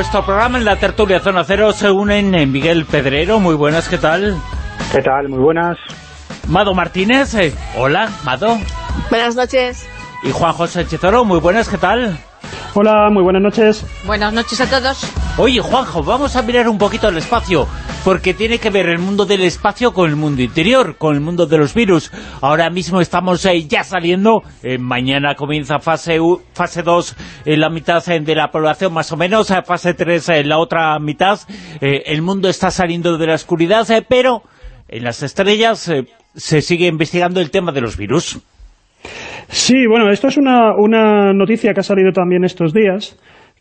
nuestro programa en la tertulia Zona Cero se unen en Miguel Pedrero. Muy buenas, ¿qué tal? ¿Qué tal? Muy buenas. Mado Martínez. Eh, hola, Mado. Buenas noches. Y Juan José Chizoro. Muy buenas, ¿qué tal? Hola, muy buenas noches. Buenas noches a todos. Oye, Juanjo, vamos a mirar un poquito el espacio, porque tiene que ver el mundo del espacio con el mundo interior, con el mundo de los virus. Ahora mismo estamos eh, ya saliendo, eh, mañana comienza fase fase 2 en la mitad eh, de la población, más o menos, fase 3 en la otra mitad. el mundo está saliendo de la oscuridad, pero en las estrellas se sigue investigando el tema de los virus. Sí, bueno, esto es una, una noticia que ha salido también estos días,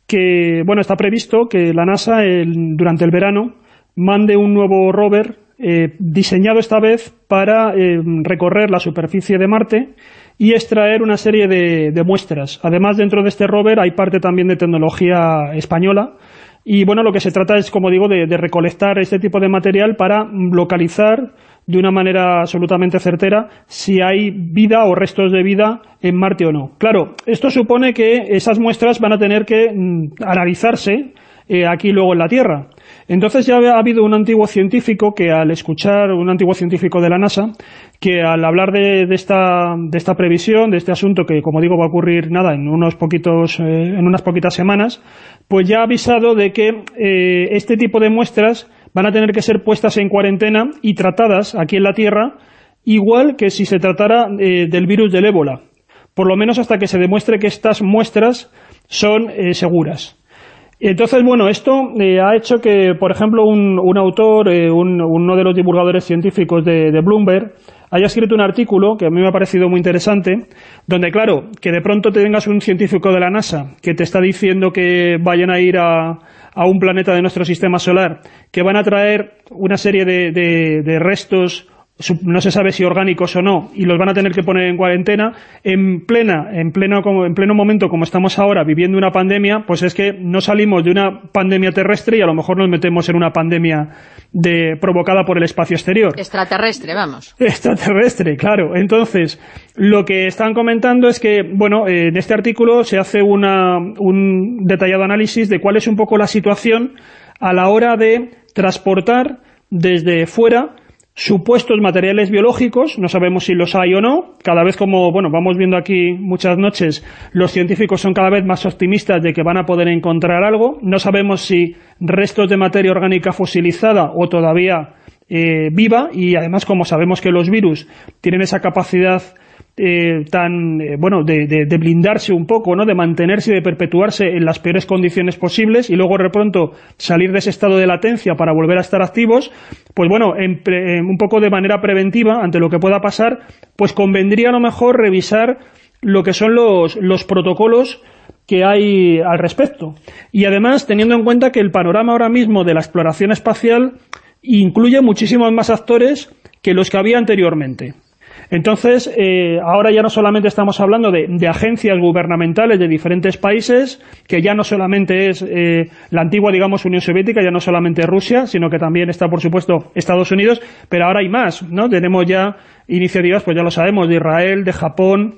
que, bueno, está previsto que la NASA durante el verano mande un nuevo rover eh, diseñado esta vez para eh, recorrer la superficie de Marte y extraer una serie de, muestras. Además, dentro de este rover hay parte también de tecnología española, y bueno, lo que se trata es, como digo, de, de recolectar este tipo de material para localizar de una manera absolutamente certera si hay vida o restos de vida en Marte o no. Claro, esto supone que esas muestras van a tener que mm, analizarse eh, aquí luego en la Tierra. Entonces ya ha habido un antiguo científico que al escuchar, un antiguo científico de la NASA, que al hablar de, esta, de esta previsión, de este asunto que como digo va a ocurrir nada en unos poquitos, eh, en unas poquitas semanas, pues ya ha avisado de que eh, este tipo de muestras van a tener que ser puestas en cuarentena y tratadas aquí en la Tierra, igual que si se tratara eh, del virus del ébola, por lo menos hasta que se demuestre que estas muestras son eh, seguras. Entonces, bueno, esto eh, ha hecho que, por ejemplo, un, autor, uno de los divulgadores científicos de, de, Bloomberg, haya escrito un artículo que a mí me ha parecido muy interesante, donde, claro, que de pronto te tengas un científico de la NASA que te está diciendo que vayan a ir a, a un planeta de nuestro sistema solar que van a traer una serie de, de restos no se sabe si orgánicos o no, y los van a tener que poner en cuarentena, en plena, en pleno, en pleno momento como estamos ahora viviendo una pandemia, pues es que no salimos de una pandemia terrestre y a lo mejor nos metemos en una pandemia de, provocada por el espacio exterior. Extraterrestre, vamos. Extraterrestre, claro. Entonces, lo que están comentando es que, bueno, en este artículo se hace una, un detallado análisis de cuál es un poco la situación a la hora de transportar desde fuera supuestos materiales biológicos, no sabemos si los hay o no, cada vez como, bueno, vamos viendo aquí muchas noches, los científicos son cada vez más optimistas de que van a poder encontrar algo, no sabemos si restos de materia orgánica fosilizada o todavía eh, viva, y además como sabemos que los virus tienen esa capacidad eh, tan, eh, bueno, de, blindarse un poco, ¿no? de mantenerse y de perpetuarse en las peores condiciones posibles y luego de pronto salir de ese estado de latencia para volver a estar activos, pues bueno, un poco de manera preventiva ante lo que pueda pasar, pues convendría a lo mejor revisar lo que son los, los protocolos que hay al respecto. Y además, teniendo en cuenta que el panorama ahora mismo de la exploración espacial incluye muchísimos más actores que los que había anteriormente. Entonces, eh, ahora ya no solamente estamos hablando de, agencias gubernamentales de diferentes países, que ya no solamente es eh, la antigua, digamos, Unión Soviética, ya no solamente Rusia, sino que también está, por supuesto, Estados Unidos, pero ahora hay más, ¿no? Tenemos ya iniciativas, pues ya lo sabemos, de Israel, de Japón,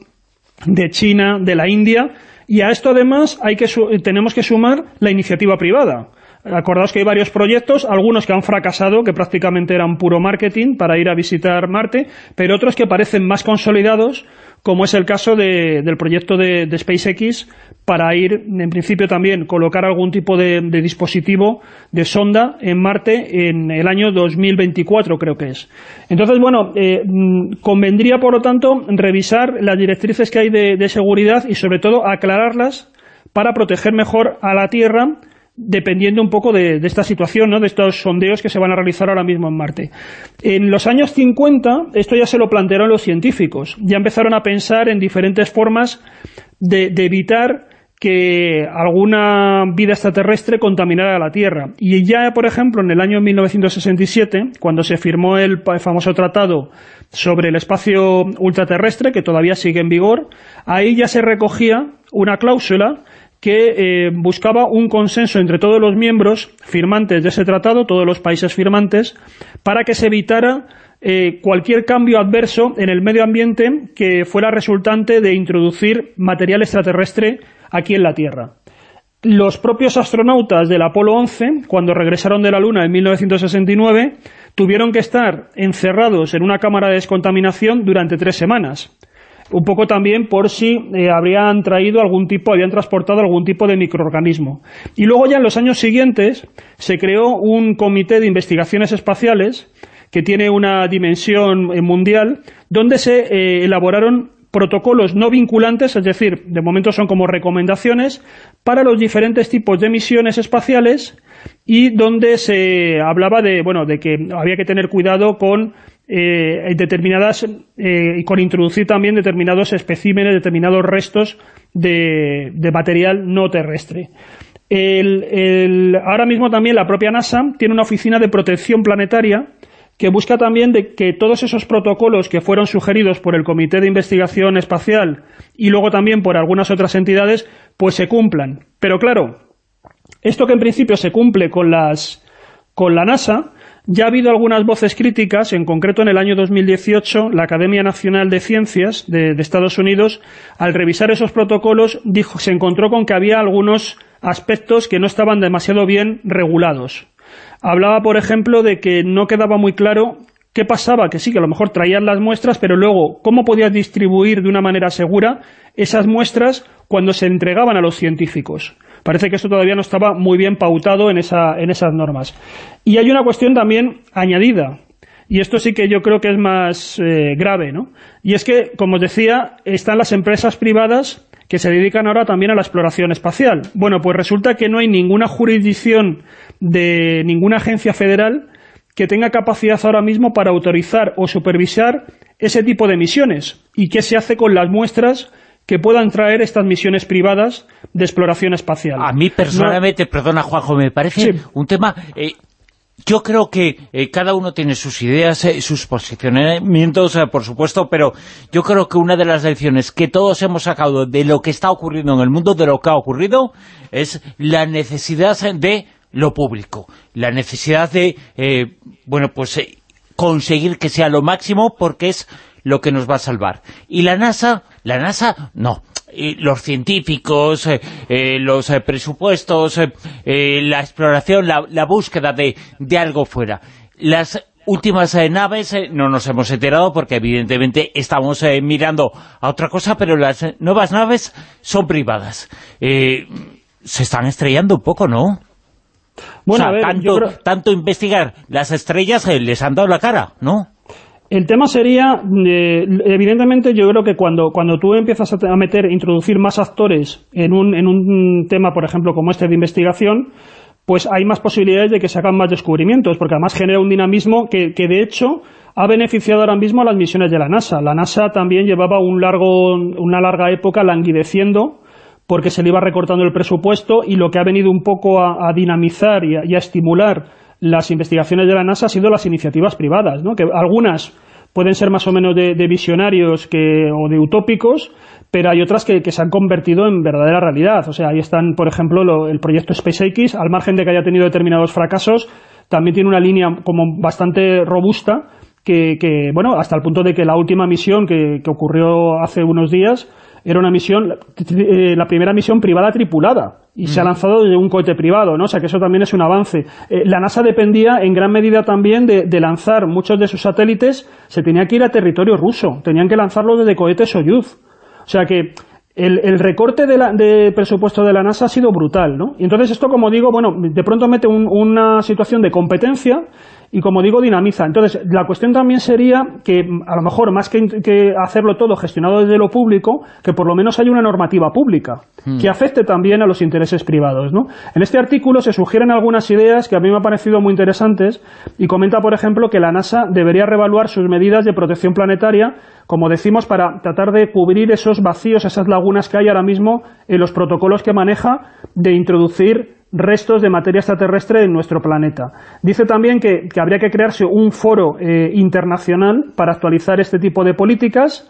de China, de la India, y a esto además hay que tenemos que sumar la iniciativa privada. Acordaos que hay varios proyectos, algunos que han fracasado, que prácticamente eran puro marketing para ir a visitar Marte, pero otros que parecen más consolidados, como es el caso del proyecto de, SpaceX, para ir, en principio también, colocar algún tipo de, dispositivo de sonda en Marte en el año 2024, creo que es. Entonces, bueno, eh, convendría, por lo tanto, revisar las directrices que hay de seguridad y, sobre todo, aclararlas para proteger mejor a la Tierra dependiendo un poco de, esta situación, ¿no? de estos sondeos que se van a realizar ahora mismo en Marte. En los años 50, esto ya se lo plantearon los científicos, ya empezaron a pensar en diferentes formas de, evitar que alguna vida extraterrestre contaminara la Tierra. Y ya, por ejemplo, en el año 1967, cuando se firmó el famoso tratado sobre el espacio ultraterrestre, que todavía sigue en vigor, ahí ya se recogía una cláusula que eh, buscaba un consenso entre todos los miembros firmantes de ese tratado, todos los países firmantes, para que se evitara eh, cualquier cambio adverso en el medio ambiente que fuera resultante de introducir material extraterrestre aquí en la Tierra. los propios astronautas del Apolo 11, cuando regresaron de la Luna en 1969, tuvieron que estar encerrados en una cámara de descontaminación durante tres semanas. Un poco también por si eh, habrían traído algún tipo, habían transportado algún tipo de microorganismo. Y luego ya en los años siguientes se creó un comité de investigaciones espaciales que tiene una dimensión eh, mundial, donde se eh, elaboraron protocolos no vinculantes, es decir, de momento son como recomendaciones, para los diferentes tipos de misiones espaciales y donde se hablaba de, bueno, de que había que tener cuidado con eh, determinadas y con introducir también determinados especímenes, determinados restos de, material no terrestre. ahora mismo también la propia NASA tiene una oficina de protección planetaria que busca también de que todos esos protocolos que fueron sugeridos por el Comité de Investigación Espacial y luego también por algunas otras entidades, pues se cumplan. Pero claro, esto que en principio se cumple con, las, con la NASA, ya ha habido algunas voces críticas, en concreto en el año 2018, la Academia Nacional de Ciencias de, Estados Unidos, al revisar esos protocolos, dijo, se encontró con que había algunos aspectos que no estaban demasiado bien regulados. Hablaba, por ejemplo, de que no quedaba muy claro qué pasaba, que sí, que a lo mejor traían las muestras, pero luego, ¿cómo podías distribuir de una manera segura esas muestras cuando se entregaban a los científicos? Parece que esto todavía no estaba muy bien pautado en, esa, en esas normas. Y hay una cuestión también añadida, y esto sí que yo creo que es más eh, grave, ¿no? Y es que, como os decía, están las empresas privadas que se dedican ahora también a la exploración espacial. Bueno, pues resulta que no hay ninguna jurisdicción de ninguna agencia federal que tenga capacidad ahora mismo para autorizar o supervisar ese tipo de misiones. ¿Y qué se hace con las muestras que puedan traer estas misiones privadas de exploración espacial? A mí personalmente, perdona Juanjo, me parece un tema eh, yo creo que eh, cada uno tiene sus ideas, eh, sus posicionamientos, eh, por supuesto, pero yo creo que una de las lecciones que todos hemos sacado de lo que está ocurriendo en el mundo, de lo que ha ocurrido, es la necesidad de lo público, la necesidad de, bueno, pues conseguir que sea lo máximo porque es lo que nos va a salvar. Y la NASA, la NASA, no, los científicos, eh, eh, los eh, presupuestos, la exploración, la, búsqueda de, algo fuera. Las últimas naves no nos hemos enterado porque evidentemente estamos mirando a otra cosa, pero las nuevas naves son privadas. se están estrellando un poco, ¿no? Bueno, tanto, tanto investigar las estrellas les han dado la cara, ¿no? El tema sería, eh, evidentemente yo creo que cuando, cuando tú empiezas a meter, introducir más actores en un, en un tema, por ejemplo, como este de investigación, pues hay más posibilidades de que se hagan más descubrimientos, porque además genera un dinamismo que, que de hecho ha beneficiado ahora mismo a las misiones de la NASA. La NASA también llevaba un largo, una larga época languideciendo porque se le iba recortando el presupuesto y lo que ha venido un poco a, dinamizar y a estimular las investigaciones de la NASA han sido las iniciativas privadas, ¿no? que algunas pueden ser más o menos de, visionarios que, o de utópicos, pero hay otras que, se han convertido en verdadera realidad. O sea, ahí están, por ejemplo, el proyecto SpaceX, al margen de que haya tenido determinados fracasos, también tiene una línea como bastante robusta, que, bueno, hasta el punto de que la última misión que, que ocurrió hace unos días era una misión, eh, la primera misión privada tripulada, y se ha lanzado desde un cohete privado, ¿no? O sea que eso también es un avance. Eh, la NASA dependía en gran medida también de, lanzar muchos de sus satélites, se tenía que ir a territorio ruso, tenían que lanzarlo desde cohetes Soyuz. O sea que el, recorte de, presupuesto de la NASA ha sido brutal, ¿no? Y entonces esto, como digo, bueno, de pronto mete una situación de competencia y como digo, dinamiza. Entonces, la cuestión también sería que, a lo mejor, más que, hacerlo todo gestionado desde lo público, que por lo menos haya una normativa pública hmm. que afecte también a los intereses privados. ¿no? En este artículo se sugieren algunas ideas que a mí me han parecido muy interesantes y comenta, por ejemplo, que la NASA debería revaluar sus medidas de protección planetaria, como decimos, para tratar de cubrir esos vacíos, esas lagunas que hay ahora mismo en los protocolos que maneja de introducir restos de materia extraterrestre en nuestro planeta. Dice también que, habría que crearse un foro eh, internacional para actualizar este tipo de políticas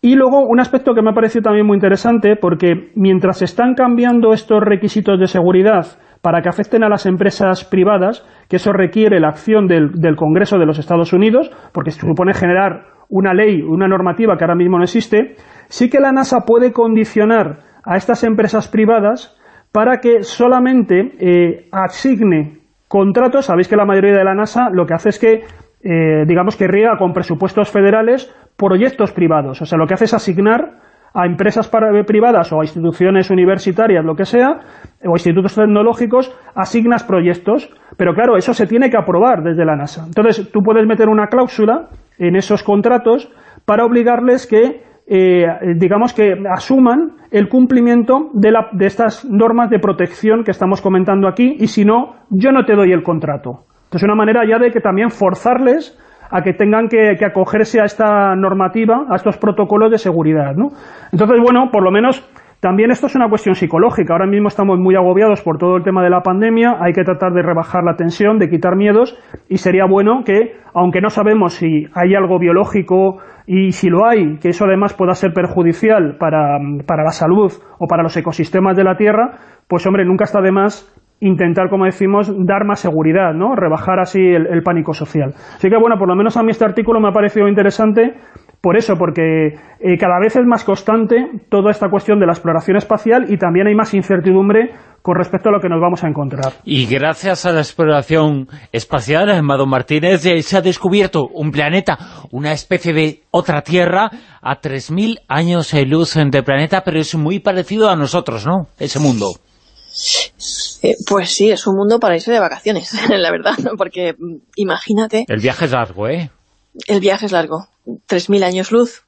y luego un aspecto que me ha parecido también muy interesante porque mientras están cambiando estos requisitos de seguridad para que afecten a las empresas privadas, que eso requiere la acción del, del Congreso de los Estados Unidos, porque se supone generar una ley, una normativa que ahora mismo no existe, sí que la NASA puede condicionar a estas empresas privadas para que solamente eh, asigne contratos. Sabéis que la mayoría de la NASA lo que hace es que, eh, digamos que riega con presupuestos federales proyectos privados. O sea, lo que hace es asignar a empresas privadas o a instituciones universitarias, lo que sea, o institutos tecnológicos, asignas proyectos, pero claro, eso se tiene que aprobar desde la NASA. Entonces, tú puedes meter una cláusula en esos contratos para obligarles que, eh, digamos que asuman el cumplimiento de, la, de estas normas de protección que estamos comentando aquí, y si no, yo no te doy el contrato. Entonces, una manera ya de que también forzarles a que tengan que, acogerse a esta normativa, a estos protocolos de seguridad. ¿no? Entonces, bueno, por lo menos también esto es una cuestión psicológica. Ahora mismo estamos muy agobiados por todo el tema de la pandemia, hay que tratar de rebajar la tensión, de quitar miedos, y sería bueno que, aunque no sabemos si hay algo biológico y si lo hay, que eso además pueda ser perjudicial para, para la salud o para los ecosistemas de la Tierra, pues hombre, nunca está de más intentar, como decimos, dar más seguridad, ¿no? Rebajar así el, pánico social. Así que, bueno, por lo menos a mí este artículo me ha parecido interesante por eso, porque eh, cada vez es más constante toda esta cuestión de la exploración espacial y también hay más incertidumbre con respecto a lo que nos vamos a encontrar. Y gracias a la exploración espacial, Amado Martínez, eh, se ha descubierto un planeta, una especie de otra Tierra, a 3.000 años de luz de planeta, pero es muy parecido a nosotros, ¿no?, ese mundo. Eh, pues sí, es un mundo para irse de vacaciones, la verdad, porque mm, imagínate... El viaje es largo, ¿eh? El viaje es largo. 3.000 años luz.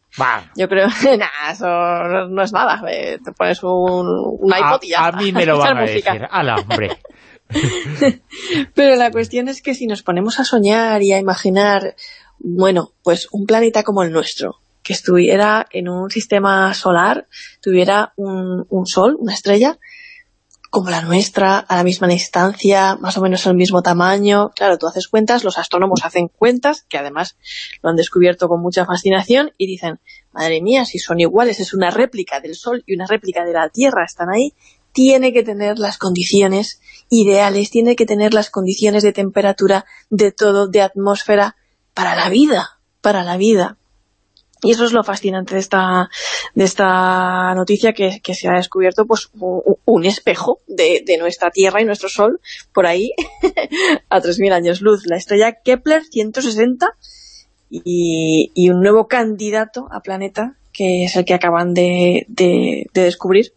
Yo creo que nada, eso no es nada. Eh, te pones un, una hipotía. A, mí me lo van a decir. la hombre. Pero la cuestión es que si nos ponemos a soñar y a imaginar, bueno, pues un planeta como el nuestro, que estuviera en un sistema solar, tuviera un, un sol, una estrella, como la nuestra, a la misma distancia, más o menos el mismo tamaño. Claro, tú haces cuentas, los astrónomos hacen cuentas, que además lo han descubierto con mucha fascinación, y dicen, madre mía, si son iguales, es una réplica del Sol y una réplica de la Tierra, están ahí, tiene que tener las condiciones ideales, tiene que tener las condiciones de temperatura, de todo, de atmósfera, para la vida, para la vida. Y eso es lo fascinante de esta, de esta noticia, que, se ha descubierto pues un, espejo de, nuestra Tierra y nuestro Sol por ahí a 3.000 años luz. La estrella Kepler 160 y, y, un nuevo candidato a planeta que es el que acaban de descubrir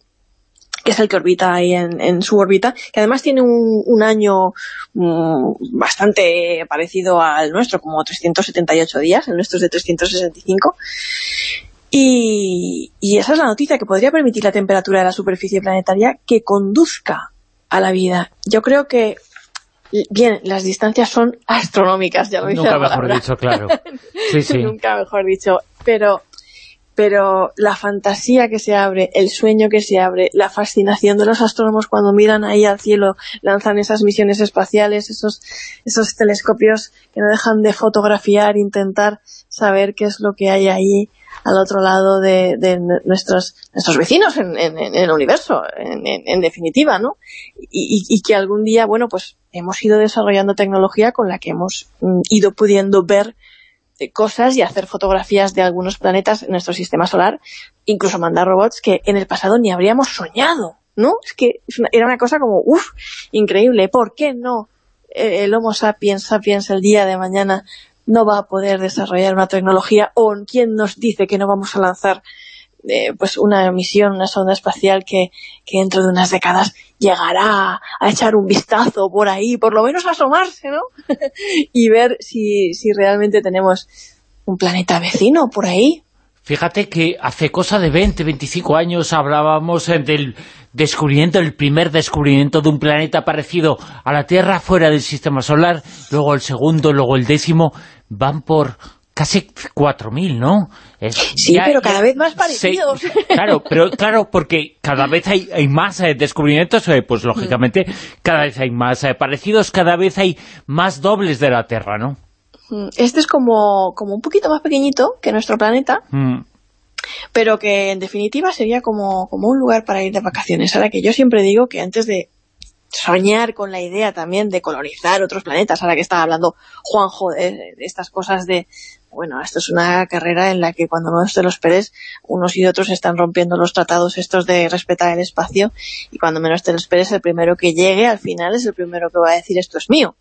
que es el que orbita ahí en, su órbita, que además tiene un, año mm, bastante parecido al nuestro, como 378 días, el nuestro es de 365, y, y esa es la noticia, que podría permitir la temperatura de la superficie planetaria que conduzca a la vida. Yo creo que Bien, las distancias son astronómicas, ya lo dice Nunca mejor dicho, claro. Sí, sí. Nunca mejor dicho. Pero pero la fantasía que se abre, el sueño que se abre, la fascinación de los astrónomos cuando miran ahí al cielo, lanzan esas misiones espaciales, esos, esos telescopios que no dejan de fotografiar, intentar saber qué es lo que hay ahí al otro lado de, nuestros, nuestros vecinos en, el universo, en, definitiva, ¿no? Y, y, que algún día, bueno, pues hemos ido desarrollando tecnología con la que hemos mm, ido pudiendo ver cosas y hacer fotografías de algunos planetas en nuestro sistema solar, incluso mandar robots que en el pasado ni habríamos soñado, ¿no? Es que era una cosa como, uff, increíble, ¿por qué no el Homo sapiens sapiens el día de mañana no va a poder desarrollar una tecnología o quién nos dice que no vamos a lanzar eh, pues una misión, una sonda espacial que, que, dentro de unas décadas llegará a echar un vistazo por ahí, por lo menos asomarse, ¿no? y ver si, si realmente tenemos un planeta vecino por ahí. Fíjate que hace cosa de 20, 25 años hablábamos del descubrimiento, el primer descubrimiento de un planeta parecido a la Tierra fuera del sistema solar, luego el segundo, luego el décimo, van por casi 4.000, ¿no? sí, pero cada vez más parecidos. claro, pero claro, porque cada vez hay, hay más eh, descubrimientos, eh, pues lógicamente cada vez hay más eh, parecidos, cada vez hay más dobles de la Tierra, ¿no? Mm, este es como, como un poquito más pequeñito que nuestro planeta, mm. pero que en definitiva sería como, como un lugar para ir de vacaciones. Ahora que yo siempre digo que antes de soñar con la idea también de colonizar otros planetas, ahora que estaba hablando Juanjo de, estas cosas de, bueno, esto es una carrera en la que cuando no te los esperes, unos y otros están rompiendo los tratados estos de respetar el espacio, y cuando menos te lo esperes, el primero que llegue, al final, es el primero que va a decir esto es mío.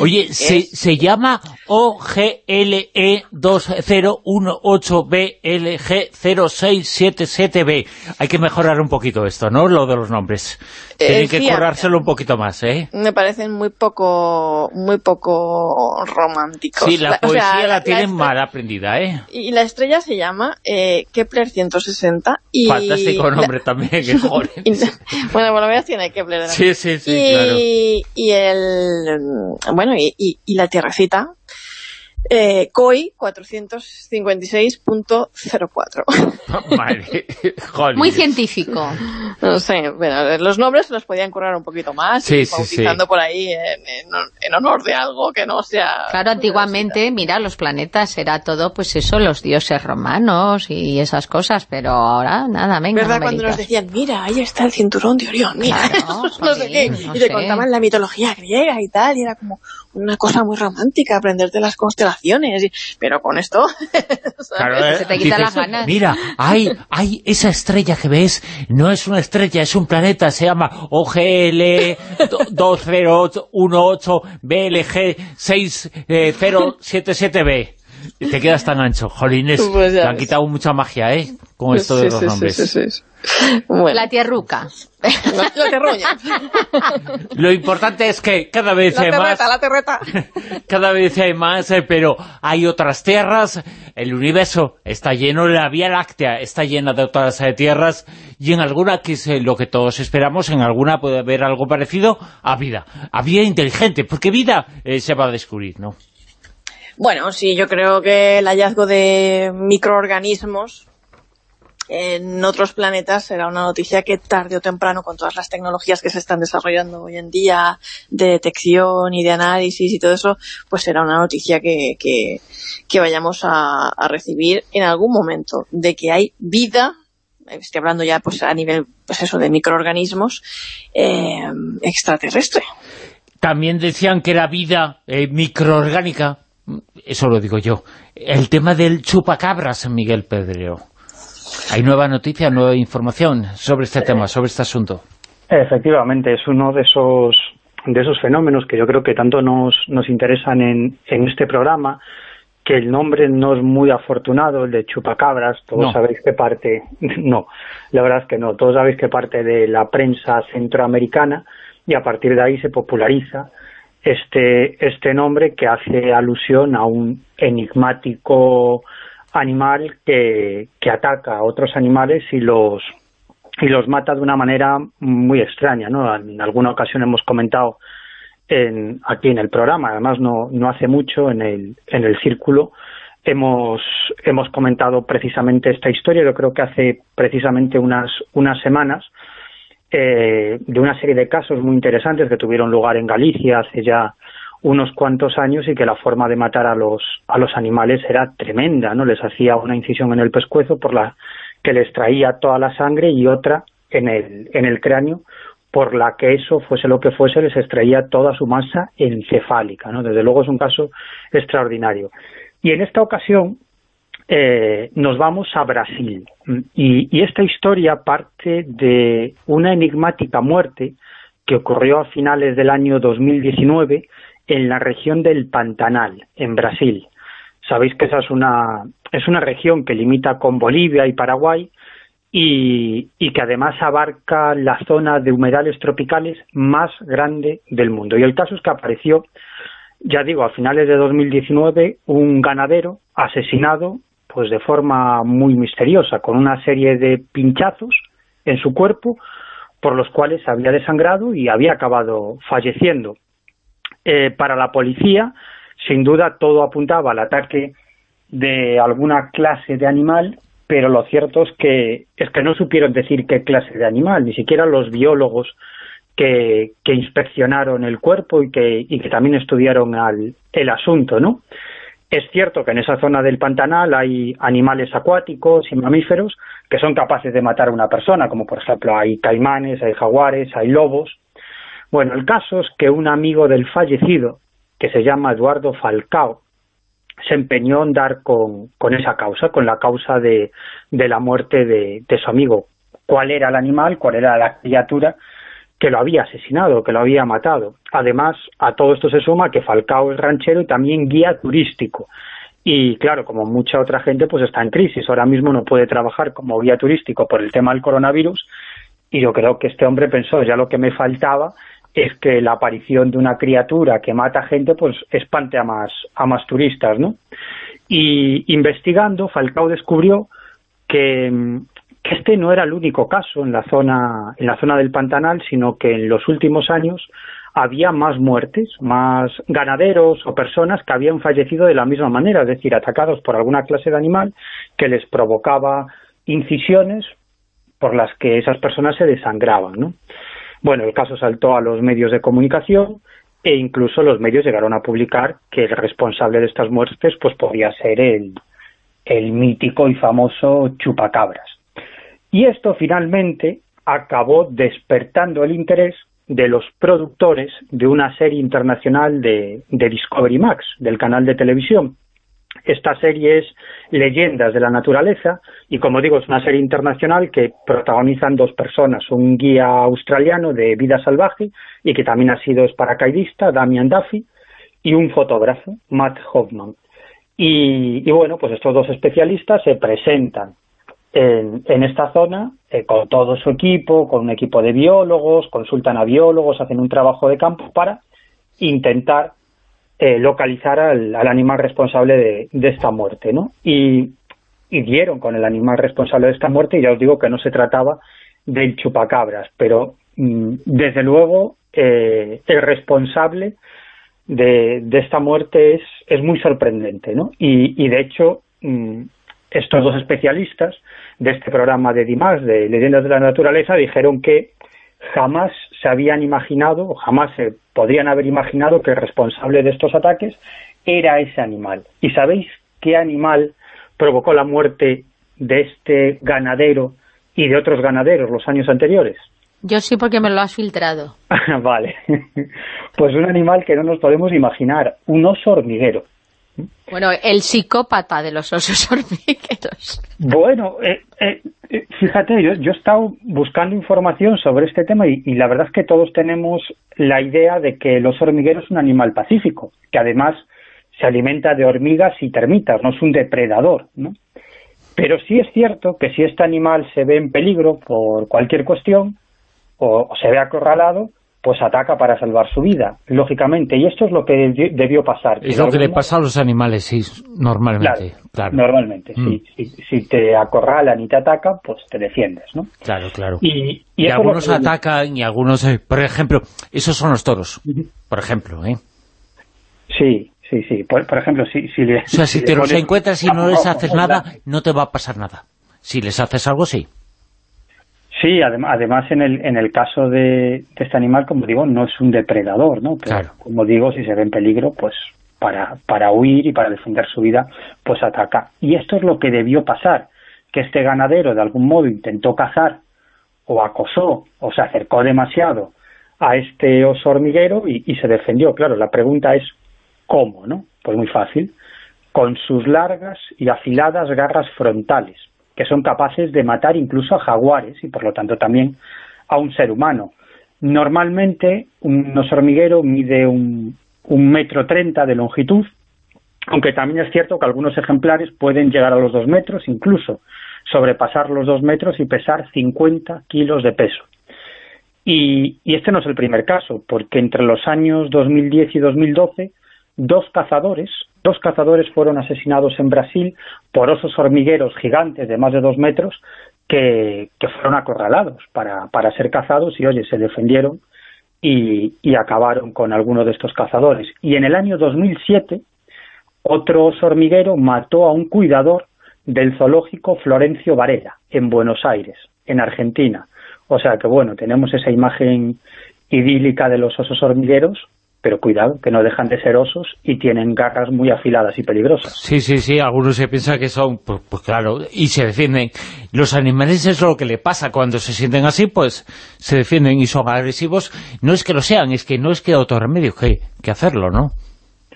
Oye, se, se, llama OGLE2018BLG0677B. Hay que mejorar un poquito esto, ¿no? Lo de los nombres. Tienen que currárselo un poquito más, ¿eh? Me parecen muy poco muy poco románticos. Sí, la, poesía la, tienen mal aprendida, ¿eh? Y la estrella se llama eh, Kepler 160. Y Fantástico nombre también, que joder. bueno, por lo menos tiene Kepler. Sí, sí, sí, y, claro. Y el bueno, y, y, y la tierrecita, eh, COI 456.04. Muy científico. No sé, bueno, los nombres los podían currar un poquito más, sí, bautizando por ahí en, honor de algo que no sea... Claro, antiguamente, mira, los planetas era todo, pues eso, los dioses romanos y esas cosas, pero ahora nada, venga, ¿Verdad cuando nos decían, mira, ahí está el cinturón de Orión, mira, no, sé qué, y te contaban la mitología griega y tal, y era como una cosa muy romántica aprenderte las constelaciones pero con esto... Eh, se te quita las ganas. Mira, hay, hay esa estrella que ves, no es una estrella, es un planeta, se llama OGL 2018 BLG 6077B. Y te quedas tan ancho, jolines, pues te han quitado mucha magia, ¿eh? Con esto de los nombres. La tierruca. Lo importante es que cada vez hay más... La terreta. cada vez hay más, eh, pero hay otras tierras. El universo está lleno, la Vía Láctea está llena de otras eh, tierras, y en alguna, que es eh, lo que todos esperamos, en alguna puede haber algo parecido a vida. A vida inteligente, porque vida se va a descubrir, ¿no? Bueno, sí, yo creo que el hallazgo de microorganismos en otros planetas será una noticia que tarde o temprano, con todas las tecnologías que se están desarrollando hoy en día, de detección y de análisis y todo eso, pues será una noticia que, que, vayamos a, recibir en algún momento, de que hay vida, estoy hablando ya pues a nivel pues eso de microorganismos, eh, extraterrestre. También decían que era vida eh, microorgánica, eso lo digo yo, el tema del chupacabras, Miguel Pedrero. ¿Hay nueva noticia, nueva información sobre este tema, sobre este asunto? Efectivamente, es uno de esos de esos fenómenos que yo creo que tanto nos, nos interesan en, en este programa, que el nombre no es muy afortunado, el de chupacabras, todos sabéis que parte, no, la verdad es que no, todos sabéis que parte de la prensa centroamericana y a partir de ahí se populariza este, este nombre que hace alusión a un enigmático animal que, que ataca a otros animales y los y los mata de una manera muy extraña, ¿no? En alguna ocasión hemos comentado en, aquí en el programa, además no, no hace mucho en el, en el círculo hemos, hemos comentado precisamente esta historia, yo creo que hace precisamente unas, unas semanas, eh, de una serie de casos muy interesantes que tuvieron lugar en Galicia hace ya unos cuantos años y que la forma de matar a los, a los animales era tremenda, ¿no? Les hacía una incisión en el pescuezo por la que les traía toda la sangre y otra en el, en el cráneo por la que eso, fuese lo que fuese, les extraía toda su masa encefálica, ¿no? Desde luego es un caso extraordinario. Y en esta ocasión eh, nos vamos a Brasil. Y, y esta historia parte de una enigmática muerte que ocurrió a finales del año 2019 en la región del Pantanal, en Brasil. Sabéis que esa es una, es una región que limita con Bolivia y Paraguay y, y, que además abarca la zona de humedales tropicales más grande del mundo. Y el caso es que apareció, ya digo, a finales de 2019, un ganadero asesinado pues de forma muy misteriosa, con una serie de pinchazos en su cuerpo, por los cuales había desangrado y había acabado falleciendo. Eh, para la policía, sin duda todo apuntaba al ataque de alguna clase de animal, pero lo cierto es que, es que no supieron decir qué clase de animal, ni siquiera los biólogos que, que inspeccionaron el cuerpo y que, y que también estudiaron al, el asunto, ¿no? Es cierto que en esa zona del Pantanal hay animales acuáticos y mamíferos que son capaces de matar a una persona, como por ejemplo hay caimanes, hay jaguares, hay lobos, Bueno, el caso es que un amigo del fallecido, que se llama Eduardo Falcao, se empeñó en dar con, esa causa, con la causa de, la muerte de, de, su amigo. ¿Cuál era el animal? ¿Cuál era la criatura que lo había asesinado, que lo había matado? Además, a todo esto se suma que Falcao es ranchero y también guía turístico. Y claro, como mucha otra gente, pues está en crisis. Ahora mismo no puede trabajar como guía turístico por el tema del coronavirus. Y yo creo que este hombre pensó, ya lo que me faltaba es que la aparición de una criatura que mata gente pues espante a más, a más turistas, ¿no? Y investigando, Falcao descubrió que, que, este no era el único caso en la zona en la zona del Pantanal, sino que en los últimos años había más muertes, más ganaderos o personas que habían fallecido de la misma manera, es decir, atacados por alguna clase de animal que les provocaba incisiones por las que esas personas se desangraban, ¿no? Bueno, el caso saltó a los medios de comunicación e incluso los medios llegaron a publicar que el responsable de estas muertes pues podía ser el mítico y famoso chupacabras. Y esto finalmente acabó despertando el interés de los productores de una serie internacional de, Discovery Max, del canal de televisión, esta serie es Leyendas de la Naturaleza y como digo es una serie internacional que protagonizan dos personas, un guía australiano de vida salvaje y que también ha sido paracaidista, Damian Duffy, y un fotógrafo, Matt Hoffman. Y, bueno, pues estos dos especialistas se presentan en, esta zona eh, con todo su equipo, con un equipo de biólogos, consultan a biólogos, hacen un trabajo de campo para intentar eh, localizar al, animal responsable de, esta muerte, ¿no? Y, dieron con el animal responsable de esta muerte y ya os digo que no se trataba del chupacabras, pero mm, desde luego eh, el responsable de, esta muerte es, es muy sorprendente, ¿no? Y, de hecho mm, estos dos especialistas de este programa de Dimash, de Leyendas de la Naturaleza, dijeron que jamás se habían imaginado, o jamás se podrían haber imaginado que el responsable de estos ataques era ese animal. ¿Y sabéis qué animal provocó la muerte de este ganadero y de otros ganaderos los años anteriores? Yo sí porque me lo has filtrado. vale. Pues un animal que no nos podemos imaginar, un oso hormiguero. Bueno, el psicópata de los osos hormigueros. Bueno, eh, eh, eh, fíjate, yo, he estado buscando información sobre este tema y, la verdad es que todos tenemos la idea de que el oso hormiguero es un animal pacífico, que además se alimenta de hormigas y termitas, no es un depredador, ¿no? Pero sí es cierto que si este animal se ve en peligro por cualquier cuestión o se ve acorralado, pues ataca para salvar su vida, lógicamente. Y esto es lo que debió pasar. Es lo que le pasa a los animales, sí, normalmente. Claro, Normalmente, sí. Mm. Si, te acorralan y te atacan, pues te defiendes, ¿no? Claro, claro. Y, algunos atacan y algunos... Eh, por ejemplo, esos son los toros, por ejemplo, ¿eh? Sí, sí, sí. Por, ejemplo, si, si O sea, si, te los encuentras y no les haces nada, no te va a pasar nada. Si les haces algo, sí. Sí, además en el, en el caso de, este animal, como digo, no es un depredador, ¿no? Pero, como digo, si se ve en peligro, pues para, para huir y para defender su vida, pues ataca. Y esto es lo que debió pasar, que este ganadero de algún modo intentó cazar o acosó o se acercó demasiado a este oso hormiguero y, y se defendió. Claro, la pregunta es ¿cómo, no? Pues muy fácil, con sus largas y afiladas garras frontales que son capaces de matar incluso a jaguares y por lo tanto también a un ser humano. Normalmente un hormiguero mide un, metro treinta de longitud, aunque también es cierto que algunos ejemplares pueden llegar a los dos metros, incluso sobrepasar los dos metros y pesar 50 kilos de peso. Y, y, este no es el primer caso, porque entre los años 2010 y 2012, dos cazadores Dos cazadores fueron asesinados en Brasil por osos hormigueros gigantes de más de dos metros que, fueron acorralados para, para, ser cazados y, oye, se defendieron y, acabaron con alguno de estos cazadores. Y en el año 2007, otro oso hormiguero mató a un cuidador del zoológico Florencio Varela, en Buenos Aires, en Argentina. O sea que, bueno, tenemos esa imagen idílica de los osos hormigueros pero cuidado, que no dejan de ser osos y tienen garras muy afiladas y peligrosas. Sí, sí, sí, algunos se piensan que son, pues, pues, claro, y se defienden. Los animales es lo que le pasa, cuando se sienten así, pues se defienden y son agresivos. No es que lo sean, es que no es que otro remedio que, que hacerlo, ¿no?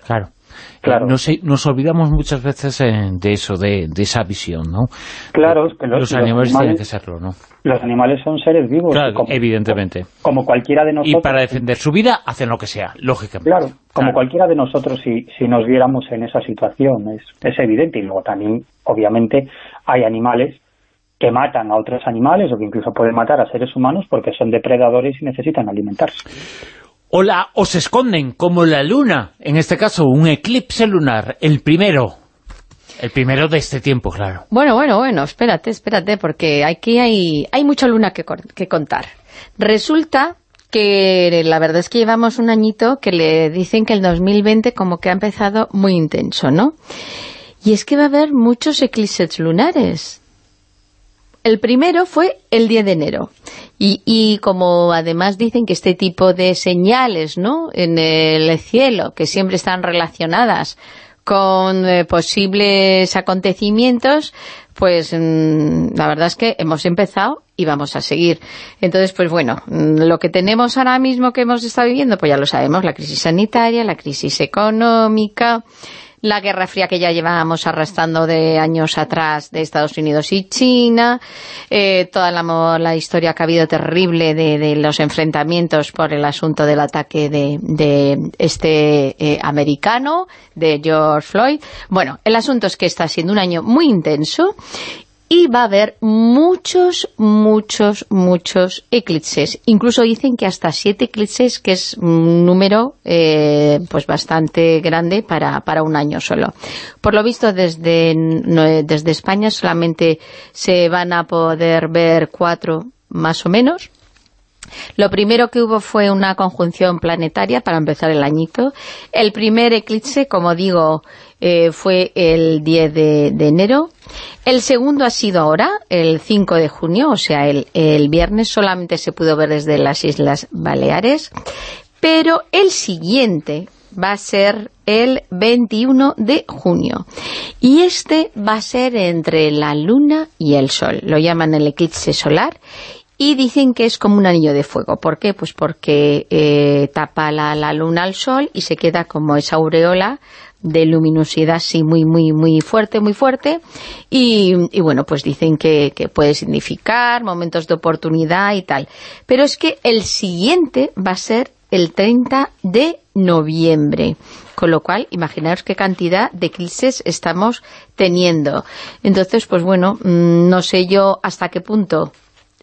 Claro. Claro. Nos, nos, olvidamos muchas veces eh, de eso, de, de, esa visión, ¿no? Claro, que los, los, animales, tienen que serlo, ¿no? Los animales son seres vivos. Claro, como, evidentemente. Como cualquiera de nosotros. Y para defender su vida hacen lo que sea, lógicamente. Claro, como claro. cualquiera de nosotros si, si nos viéramos en esa situación, es, es evidente. Y luego también, obviamente, hay animales que matan a otros animales o que incluso pueden matar a seres humanos porque son depredadores y necesitan alimentarse o, la, o se esconden, como la luna, en este caso un eclipse lunar, el primero. El primero de este tiempo, claro. Bueno, bueno, bueno, espérate, espérate, porque aquí hay, hay mucha luna que, que contar. Resulta que la verdad es que llevamos un añito que le dicen que el 2020 como que ha empezado muy intenso, ¿no? Y es que va a haber muchos eclipses lunares. El primero fue el 10 de enero. Y, y, como además dicen que este tipo de señales ¿no? en el cielo, que siempre están relacionadas con eh, posibles acontecimientos, pues mm, la verdad es que hemos empezado y vamos a seguir. Entonces, pues bueno, mm, lo que tenemos ahora mismo que hemos estado viviendo, pues ya lo sabemos, la crisis sanitaria, la crisis económica, la Guerra Fría que ya llevábamos arrastrando de años atrás de Estados Unidos y China, eh, toda la, la, historia que ha habido terrible de, de, los enfrentamientos por el asunto del ataque de, de este eh, americano, de George Floyd. Bueno, el asunto es que está siendo un año muy intenso y va a haber muchos, muchos, muchos eclipses. Incluso dicen que hasta siete eclipses, que es un número eh, pues bastante grande para, para un año solo. Por lo visto, desde, desde España solamente se van a poder ver cuatro más o menos, lo primero que hubo fue una conjunción planetaria para empezar el añito. El primer eclipse, como digo, eh, fue el 10 de, enero. El segundo ha sido ahora, el 5 de junio, o sea, el, el viernes solamente se pudo ver desde las Islas Baleares. Pero el siguiente va a ser el 21 de junio. Y este va a ser entre la luna y el sol. Lo llaman el eclipse solar y dicen que es como un anillo de fuego. ¿Por qué? Pues porque eh, tapa la, la, luna al sol y se queda como esa aureola de luminosidad así muy, muy, muy fuerte, muy fuerte. Y, bueno, pues dicen que, que, puede significar momentos de oportunidad y tal. Pero es que el siguiente va a ser el 30 de noviembre. Con lo cual, imaginaos qué cantidad de eclipses estamos teniendo. Entonces, pues bueno, no sé yo hasta qué punto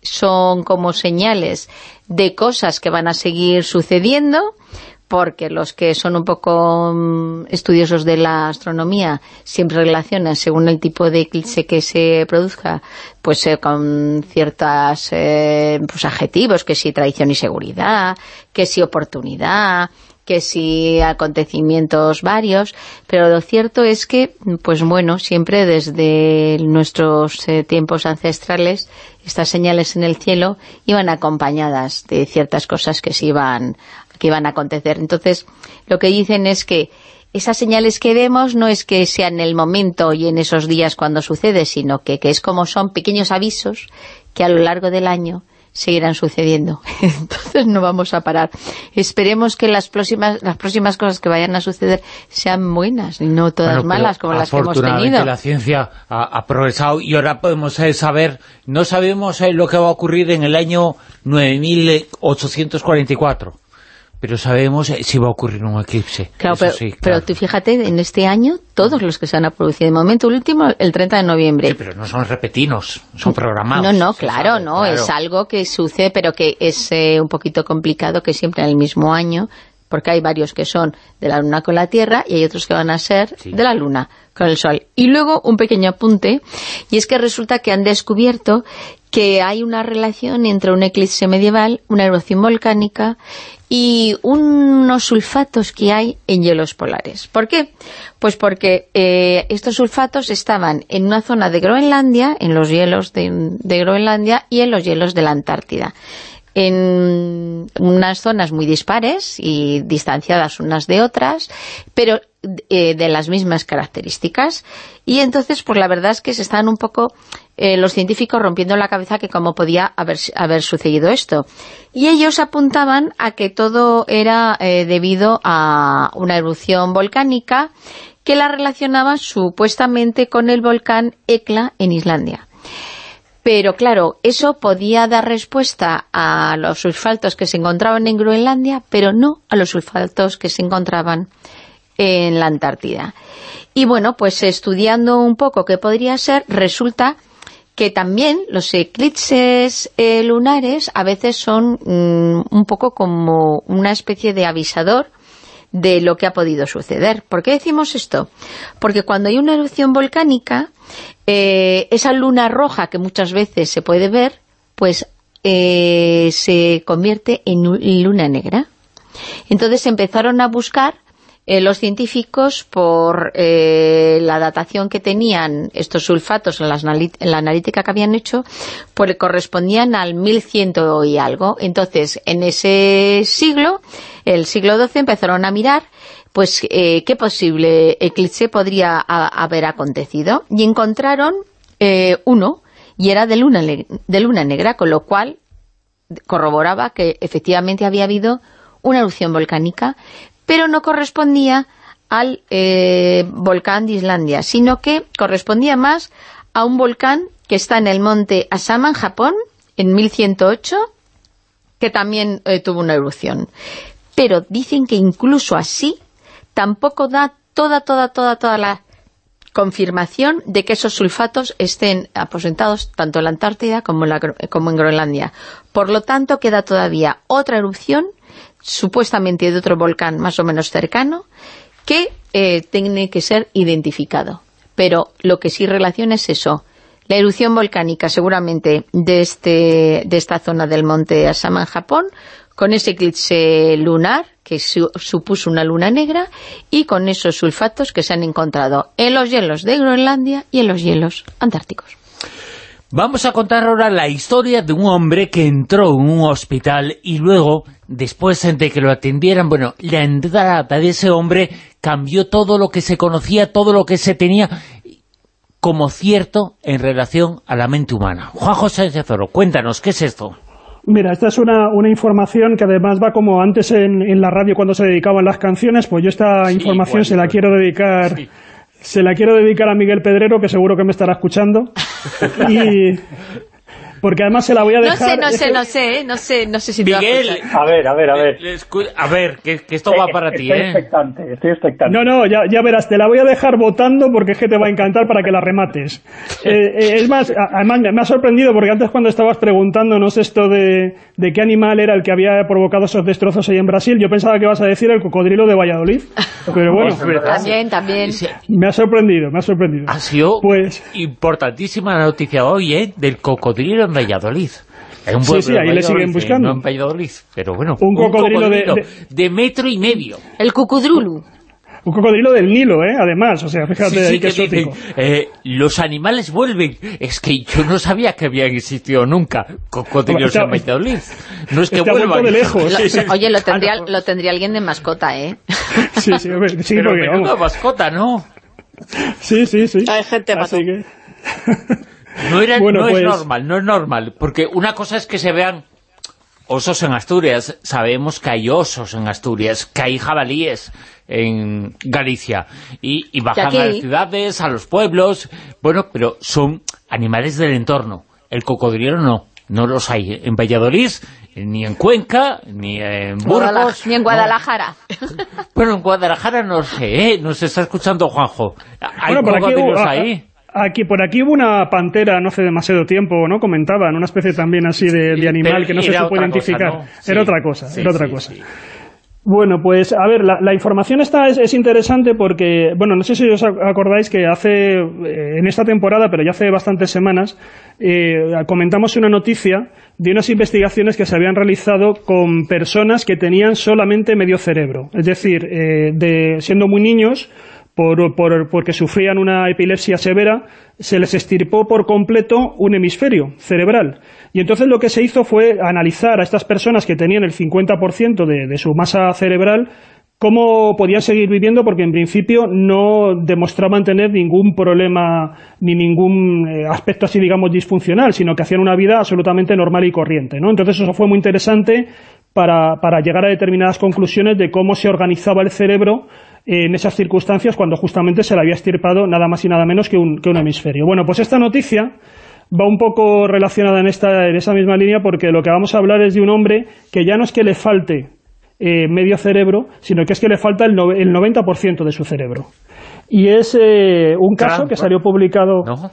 son como señales de cosas que van a seguir sucediendo, porque los que son un poco um, estudiosos de la astronomía siempre relacionan según el tipo de eclipse que se produzca, pues eh, con ciertos eh, pues, adjetivos, que si tradición y seguridad, que si oportunidad, que si acontecimientos varios, pero lo cierto es que, pues bueno, siempre desde nuestros eh, tiempos ancestrales, estas señales en el cielo iban acompañadas de ciertas cosas que se iban, que iban a acontecer. Entonces, lo que dicen es que esas señales que vemos no es que sean el momento y en esos días cuando sucede, sino que, que es como son pequeños avisos que a lo largo del año seguirán sucediendo. Entonces no vamos a parar. Esperemos que las próximas las próximas cosas que vayan a suceder sean buenas y no todas bueno, malas como las que hemos tenido. la ciencia ha, ha, progresado y ahora podemos eh, saber, no sabemos eh, lo que va a ocurrir en el año 9844 pero sabemos si va a ocurrir un eclipse. Claro, pero, sí, claro. pero, tú fíjate, en este año, todos los que se han producido, de momento el último, el 30 de noviembre. Sí, pero no son repetinos, son programados. No, no, claro, sabe, no, claro. es algo que sucede, pero que es eh, un poquito complicado, que siempre en el mismo año, porque hay varios que son de la Luna con la Tierra y hay otros que van a ser sí. de la Luna con el Sol. Y luego un pequeño apunte, y es que resulta que han descubierto que hay una relación entre un eclipse medieval, una erupción volcánica y unos sulfatos que hay en hielos polares. ¿Por qué? Pues porque eh, estos sulfatos estaban en una zona de Groenlandia, en los hielos de, Groenlandia y en los hielos de la Antártida. en unas zonas muy dispares y distanciadas unas de otras, pero eh, de las mismas características. Y entonces, pues la verdad es que se están un poco eh, los científicos rompiendo la cabeza que cómo podía haber, haber sucedido esto. Y ellos apuntaban a que todo era eh, debido a una erupción volcánica que la relacionaba supuestamente con el volcán Ekla en Islandia. Pero claro, eso podía dar respuesta a los sulfatos que se encontraban en Groenlandia, pero no a los sulfatos que se encontraban en la Antártida. Y bueno, pues estudiando un poco qué podría ser, resulta que también los eclipses eh, lunares a veces son mm, un poco como una especie de avisador de lo que ha podido suceder. ¿Por qué decimos esto? Porque cuando hay una erupción volcánica, eh, esa luna roja que muchas veces se puede ver, pues eh, se convierte en luna negra. Entonces empezaron a buscar eh, los científicos por la datación que tenían estos sulfatos en, la analítica que habían hecho, pues correspondían al 1100 y algo. Entonces, en ese siglo, el siglo XII, empezaron a mirar pues eh, qué posible eclipse podría haber acontecido. Y encontraron eh, uno, y era de luna, de luna negra, con lo cual corroboraba que efectivamente había habido una erupción volcánica, pero no correspondía al eh, volcán de Islandia, sino que correspondía más a un volcán que está en el monte Asama, en Japón, en 1108, que también tuvo una erupción. Pero dicen que incluso así tampoco da toda, toda, toda, toda la confirmación de que esos sulfatos estén aposentados tanto en la Antártida como en, Groenlandia. Por lo tanto, queda todavía otra erupción, supuestamente de otro volcán más o menos cercano, que eh, tiene que ser identificado. Pero lo que sí relaciona es eso, la erupción volcánica seguramente de, este, de esta zona del monte Asama en Japón, con ese eclipse lunar que supuso una luna negra y con esos sulfatos que se han encontrado en los hielos de Groenlandia y en los hielos antárticos. Vamos a contar ahora la historia de un hombre que entró en un hospital y luego, después de que lo atendieran, bueno, la entrada de ese hombre cambió todo lo que se conocía, todo lo que se tenía como cierto en relación a la mente humana. Juan José Cezoro, cuéntanos, ¿qué es esto? Mira, esta es una, una, información que además va como antes en, en, la radio cuando se dedicaban las canciones, pues yo esta información se la quiero dedicar... Se la quiero dedicar a Miguel Pedrero, que seguro que me estará escuchando. y, porque además se la voy a dejar... No sé, no sé, no sé, no sé, si Miguel, a, ver, a ver, a ver. A ver, que, esto va para ti, ¿eh? expectante, estoy expectante. No, no, ya, ya verás, te la voy a dejar votando porque es que te va a encantar para que la remates. Eh, eh, es más, además me ha sorprendido porque antes cuando estabas preguntándonos esto de, de qué animal era el que había provocado esos destrozos ahí en Brasil, yo pensaba que ibas a decir el cocodrilo de Valladolid. Pero bueno, también, también. Me ha sorprendido, me ha sorprendido. Ha sido pues, importantísima la noticia hoy, ¿eh? Del cocodrilo Valladolid. un sí, sí, ahí le siguen buscando. No en Valladolid, pero bueno. Un cocodrilo, de, de, metro y medio. El cocodrilo. Un cocodrilo del Nilo, ¿eh? Además, o sea, fíjate ahí que, dicen, eh, los animales vuelven. Es que yo no sabía que habían existido nunca cocodrilos en Valladolid. No es que vuelvan. de lejos. oye, lo tendría, lo tendría alguien de mascota, ¿eh? Sí, sí, sí pero porque, vamos. mascota, ¿no? Sí, sí, sí. Hay gente Así que... No, era, no es pues- normal, no es normal, porque una cosa es que se vean osos en Asturias, sabemos que hay osos en Asturias, que hay jabalíes en Galicia, y, bajan a las ciudades, a los pueblos, bueno, pero son animales del entorno, el cocodrilo no, no los hay en Valladolid, ni en Cuenca, ni en Burgos. Ni en Guadalajara. Bueno, en Guadalajara no sé, ¿eh? Nos está escuchando Juanjo. ¿Hay cocodrilos ahí? Aquí, por aquí hubo una pantera no hace demasiado tiempo, ¿no? Comentaban, una especie también así de, animal que no se puede identificar. era otra cosa, era otra cosa. Bueno, pues a ver, la, información esta es, interesante porque, bueno, no sé si os acordáis que hace, eh, en esta temporada, pero ya hace bastantes semanas, eh, comentamos una noticia de unas investigaciones que se habían realizado con personas que tenían solamente medio cerebro. Es decir, eh, de, siendo muy niños, por, por, porque sufrían una epilepsia severa, se les estirpó por completo un hemisferio cerebral. Y entonces lo que se hizo fue analizar a estas personas que tenían el 50% de, de su masa cerebral cómo podían seguir viviendo porque en principio no demostraban tener ningún problema ni ningún eh, aspecto así digamos disfuncional, sino que hacían una vida absolutamente normal y corriente. ¿no? Entonces eso fue muy interesante para, para llegar a determinadas conclusiones de cómo se organizaba el cerebro en esas circunstancias cuando justamente se le había estirpado nada más y nada menos que un, que un hemisferio. Bueno, pues esta noticia va un poco relacionada en, esta, en esa misma línea porque lo que vamos a hablar es de un hombre que ya no es que le falte eh, medio cerebro, sino que es que le falta el, el 90% de su cerebro. Y es eh, un caso que salió publicado... ¿No?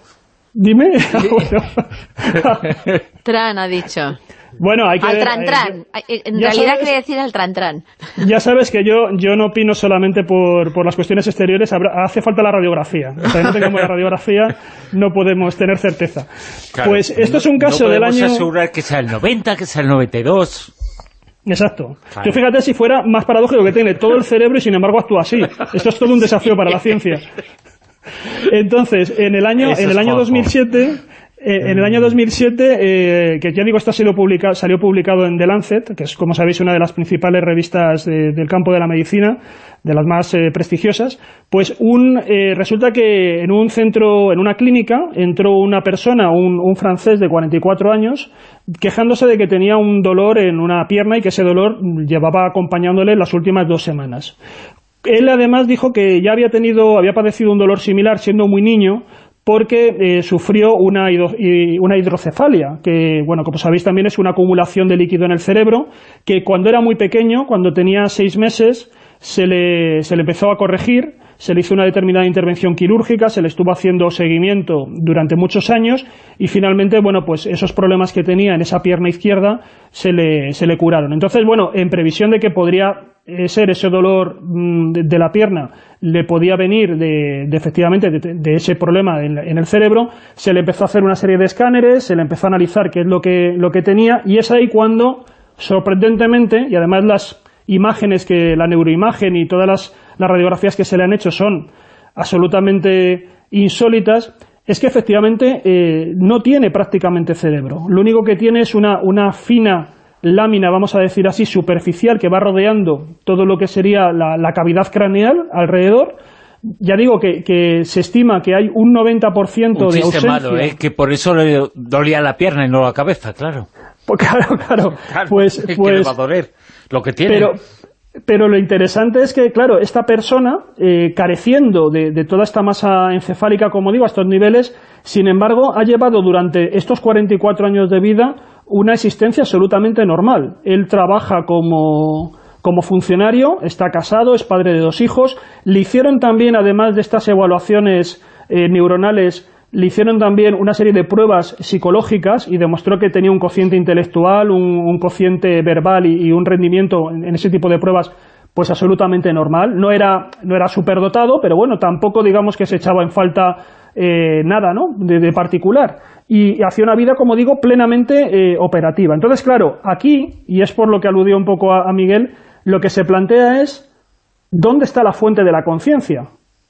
Dime. Tran ha dicho. Bueno, hay que... Al tran tran. eh, en realidad sabes- quiere decir al tran tran. Ya sabes que yo, yo no opino solamente por, por las cuestiones exteriores, habrá- hace falta la radiografía. Hasta que no tengamos la radiografía no podemos tener certeza. Claro, pues esto es un no- caso no del podemos año... asegurar que sea el 90, que sea el 92. Exacto. Claro. Tú fíjate si fuera más paradójico que tiene todo el cerebro y sin embargo actúa así. Esto es todo un desafío para la ciencia. Entonces, en el año, Eso en el año Juanjo. 2007, eh, en el año 2007, eh, que ya digo, esto salió publicado en The Lancet, que es, como sabéis, una de las principales revistas de- del campo de la medicina, de las más eh, prestigiosas, pues un, eh, resulta que en un centro, en una clínica, entró una persona, un, un francés de 44 años, quejándose de que tenía un dolor en una pierna y que ese dolor llevaba acompañándole las últimas dos semanas. Él además dijo que ya había tenido, había padecido un dolor similar siendo muy niño porque eh, sufrió una, una hidrocefalia, que, bueno, como sabéis también es una acumulación de líquido en el cerebro, que cuando era muy pequeño, cuando tenía seis meses, se le, se le empezó a corregir, se le hizo una determinada intervención quirúrgica, se le estuvo haciendo seguimiento durante muchos años y finalmente, bueno, pues esos problemas que tenía en esa pierna izquierda se le, se le curaron. Entonces, bueno, en previsión de que podría eh, ser ese dolor mm, de, la pierna, le podía venir de, de efectivamente de, de ese problema en, en el cerebro, se le empezó a hacer una serie de escáneres, se le empezó a analizar qué es lo que, lo que tenía y es ahí cuando, sorprendentemente, y además las imágenes que la neuroimagen y todas las, las radiografías que se le han hecho son absolutamente insólitas, es que efectivamente eh, no tiene prácticamente cerebro. Lo único que tiene es una, una fina lámina, vamos a decir así, superficial que va rodeando todo lo que sería la, la cavidad craneal alrededor. Ya digo que, que se estima que hay un 90% Un de ausencia. malo, ¿eh? que por eso le dolía la pierna y no la cabeza, claro. Pues claro, claro. Claro, Pues, es que pues, le va a doler lo que tiene. pero, pero lo interesante es que, claro, esta persona, eh, careciendo de, de toda esta masa encefálica, como digo, a estos niveles, sin embargo, ha llevado durante estos 44 años de vida una existencia absolutamente normal. Él trabaja como, como funcionario, está casado, es padre de dos hijos. Le hicieron también, además de estas evaluaciones eh, neuronales, le hicieron también una serie de pruebas psicológicas y demostró que tenía un cociente intelectual, un, cociente verbal y, un rendimiento en, ese tipo de pruebas pues absolutamente normal. No era, no era superdotado, pero bueno, tampoco digamos que se echaba en falta eh, nada ¿no? de, particular. Y hacía una vida, como digo, plenamente eh, operativa. Entonces, claro, aquí, y es por lo que aludió un poco a Miguel, lo que se plantea es ¿dónde está la fuente de la conciencia?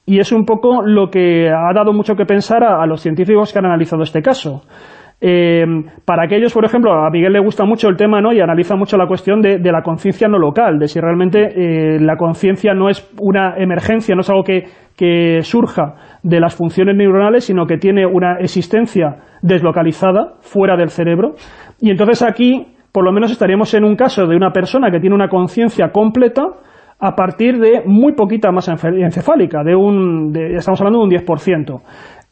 Y es un poco lo que ha dado mucho que pensar a, los científicos que han analizado este caso. Eh, para aquellos, por ejemplo, a Miguel le gusta mucho el tema ¿no? y analiza mucho la cuestión de, de la conciencia no local, de si realmente eh, la conciencia no es una emergencia, no es algo que, que surja de las funciones neuronales, sino que tiene una existencia deslocalizada fuera del cerebro. Y entonces aquí, por lo menos, estaríamos en un caso de una persona que tiene una conciencia completa, a partir de muy poquita masa encefálica, de un, de- estamos hablando de un 10%.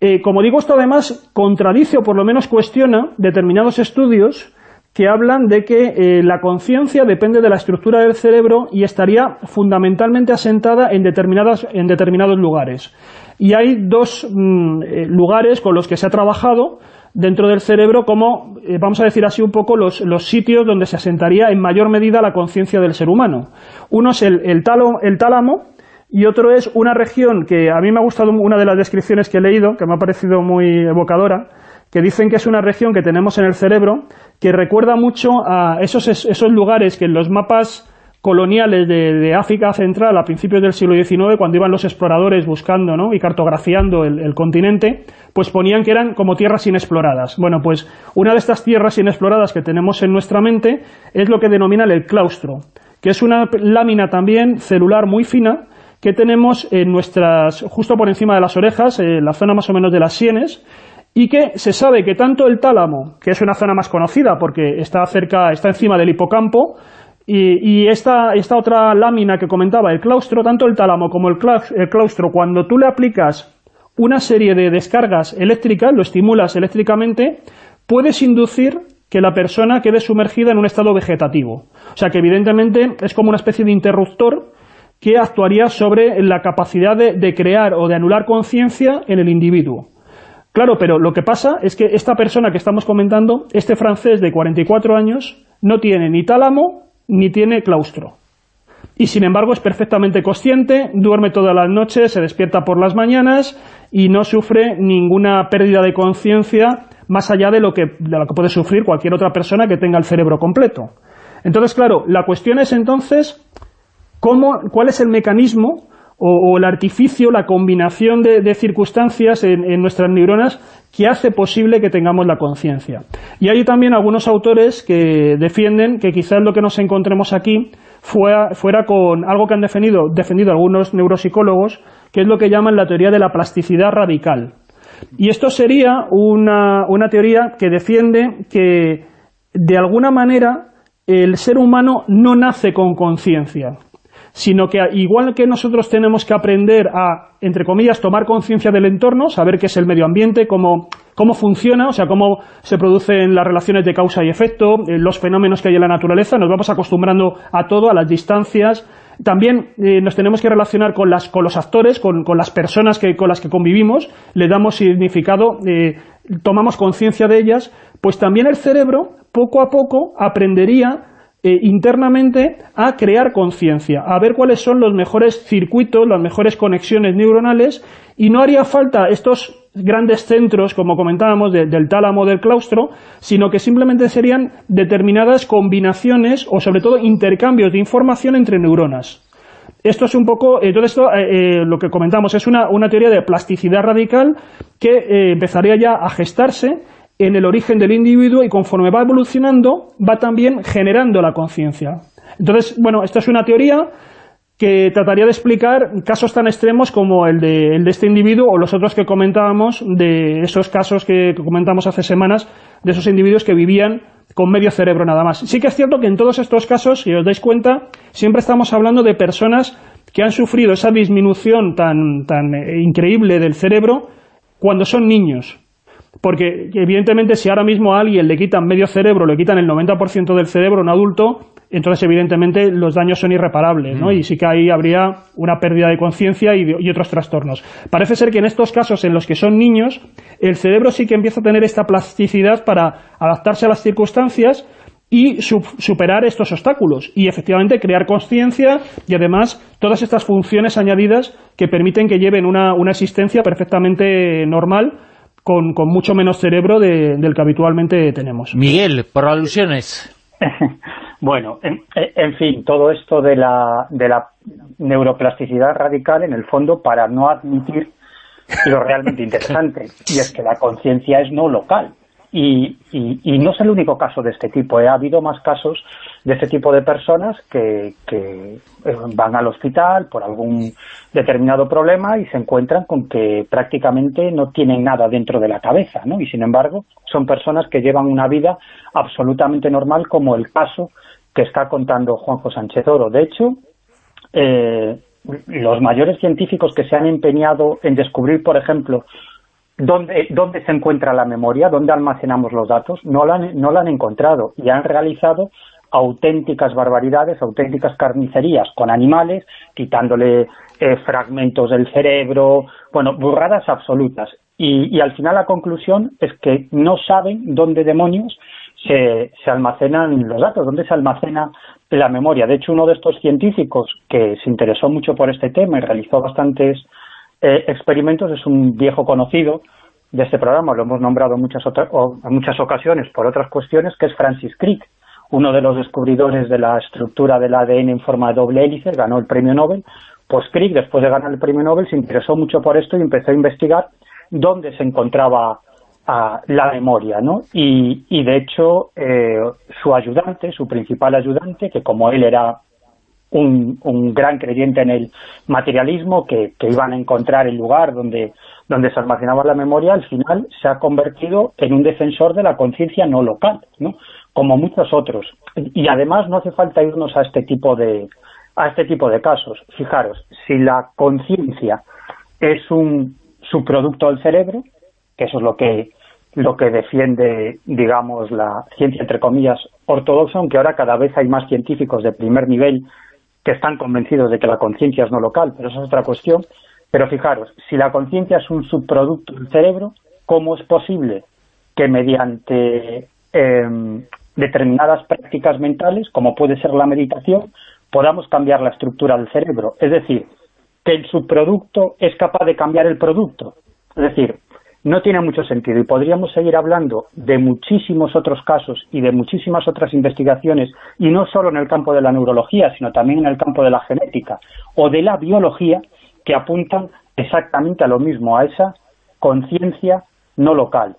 Eh, como digo, esto además contradice o por lo menos cuestiona determinados estudios que hablan de que eh, la conciencia depende de la estructura del cerebro y estaría fundamentalmente asentada en, determinadas, en determinados lugares. Y hay dos mm, eh, lugares con los que se ha trabajado dentro del cerebro como, eh, vamos a decir así un poco, los, los sitios donde se asentaría en mayor medida la conciencia del ser humano. Uno es el, el, talo- el tálamo y otro es una región que a mí me ha gustado una de las descripciones que he leído, que me ha parecido muy evocadora, que dicen que es una región que tenemos en el cerebro que recuerda mucho a esos, esos lugares que en los mapas coloniales de, África Central a principios del siglo XIX, cuando iban los exploradores buscando ¿no? y cartografiando el, continente, pues ponían que eran como tierras inexploradas. Bueno, pues una de estas tierras inexploradas que tenemos en nuestra mente es lo que denominan el claustro, que es una lámina también celular muy fina que tenemos en nuestras, justo por encima de las orejas, en la zona más o menos de las sienes, y que se sabe que tanto el tálamo, que es una zona más conocida porque está cerca, está encima del hipocampo, y, esta, otra lámina que comentaba, el claustro, tanto el tálamo como el, claustro, cuando tú le aplicas una serie de descargas eléctricas, lo estimulas eléctricamente, puedes inducir que la persona quede sumergida en un estado vegetativo. O sea que evidentemente es como una especie de interruptor que actuaría sobre la capacidad de crear o de anular conciencia en el individuo. Claro, pero lo que pasa es que esta persona que estamos comentando, este francés de 44 años, no tiene ni tálamo ni tiene claustro. Y sin embargo es perfectamente consciente, duerme todas las noches, se despierta por las mañanas y no sufre ninguna pérdida de conciencia más allá de lo, que, de lo que puede sufrir cualquier otra persona que tenga el cerebro completo. Entonces, claro, la cuestión es entonces cómo, cuál es el mecanismo o, el artificio, la combinación de, circunstancias en, nuestras neuronas que hace posible que tengamos la conciencia. Y hay también algunos autores que defienden que quizás lo que nos encontremos aquí fuera, fuera con algo que han defendido, defendido algunos neuropsicólogos, que es lo que llaman la teoría de la plasticidad radical. Y esto sería una, una teoría que defiende que, de alguna manera, el ser humano no nace con conciencia sino que igual que nosotros tenemos que aprender a, entre comillas, tomar conciencia del entorno, saber qué es el medio ambiente, cómo, cómo funciona, o sea, cómo se producen las relaciones de causa y efecto, eh, los fenómenos que hay en la naturaleza, nos vamos acostumbrando a todo, a las distancias, también eh, nos tenemos que relacionar con, las, con los actores, con, con las personas que, con las que convivimos, le damos significado, eh, tomamos conciencia de ellas, pues también el cerebro, poco a poco, aprendería eh, internamente a crear conciencia, a ver cuáles son los mejores circuitos, las mejores conexiones neuronales y no haría falta estos grandes centros, como comentábamos, del tálamo del claustro, sino que simplemente serían determinadas combinaciones o sobre todo intercambios de información entre neuronas. Esto es un poco, entonces esto, eh, eh, lo que comentamos es una, una, teoría de plasticidad radical que empezaría ya a gestarse en el origen del individuo y conforme va evolucionando va también generando la conciencia. Entonces, bueno, esta es una teoría que trataría de explicar casos tan extremos como el de, el de este individuo o los otros que comentábamos de esos casos que comentamos hace semanas de esos individuos que vivían con medio cerebro nada más. Sí que es cierto que en todos estos casos, si os dais cuenta, siempre estamos hablando de personas que han sufrido esa disminución tan, tan eh, increíble del cerebro cuando son niños. Porque evidentemente si ahora mismo a alguien le quitan medio cerebro, le quitan el 90% del cerebro a un adulto, entonces evidentemente los daños son irreparables, ¿no? Mm. Y sí que ahí habría una pérdida de conciencia y, otros trastornos. Parece ser que en estos casos en los que son niños, el cerebro sí que empieza a tener esta plasticidad para adaptarse a las circunstancias y superar estos obstáculos y efectivamente crear conciencia y además todas estas funciones añadidas que permiten que lleven una, una existencia perfectamente normal con, con mucho menos cerebro del que habitualmente tenemos. Miguel, por alusiones. bueno, en, fin, todo esto de la, de la neuroplasticidad radical, en el fondo, para no admitir lo realmente interesante, y es que la conciencia es no local. Y, y, no es el único caso de este tipo, ¿eh? ha habido más casos de este tipo de personas que, que eh, van al hospital por algún determinado problema y se encuentran con que prácticamente no tienen nada dentro de la cabeza, ¿no? Y sin embargo, son personas que llevan una vida absolutamente normal, como el caso que está contando Juanjo Sánchez Oro. De hecho, eh, los mayores científicos que se han empeñado en descubrir, por ejemplo, dónde, dónde se encuentra la memoria, dónde almacenamos los datos, no la, han, no la han encontrado y han realizado auténticas barbaridades, auténticas carnicerías con animales, quitándole eh, fragmentos del cerebro, bueno, burradas absolutas. Y, y, al final la conclusión es que no saben dónde demonios se, se almacenan los datos, dónde se almacena la memoria. De hecho, uno de estos científicos que se interesó mucho por este tema y realizó bastantes eh, experimentos es un viejo conocido de este programa, lo hemos nombrado muchas, otras, en muchas ocasiones por otras cuestiones, que es Francis Crick, uno de los descubridores de la estructura del ADN en forma de doble hélice, ganó el premio Nobel, pues Crick, después de ganar el premio Nobel, se interesó mucho por esto y empezó a investigar dónde se encontraba ah, la memoria, ¿no? Y, de hecho, eh, su ayudante, su principal ayudante, que como él era un, gran creyente en el materialismo, que, iban a encontrar el lugar donde, donde se almacenaba la memoria, al final se ha convertido en un defensor de la conciencia no local, ¿no? Como muchos otros. Y además no hace falta irnos a este tipo de, a este tipo de casos. Fijaros, si la conciencia es un subproducto del cerebro, que eso es lo que lo que defiende, digamos, la ciencia, entre comillas, ortodoxa, aunque ahora cada vez hay más científicos de primer nivel que están convencidos de que la conciencia es no local, pero eso es otra cuestión. Pero fijaros, si la conciencia es un subproducto del cerebro, ¿cómo es posible que mediante em, determinadas prácticas mentales, como puede ser la meditación, podamos cambiar la estructura del cerebro? Es decir, que el subproducto es capaz de cambiar el producto. Es decir, no tiene mucho sentido y podríamos seguir hablando de muchísimos otros casos y de muchísimas otras investigaciones y no solo en el campo de la neurología, sino también en el campo de la genética o de la biología que apuntan exactamente a lo mismo, a esa conciencia no local.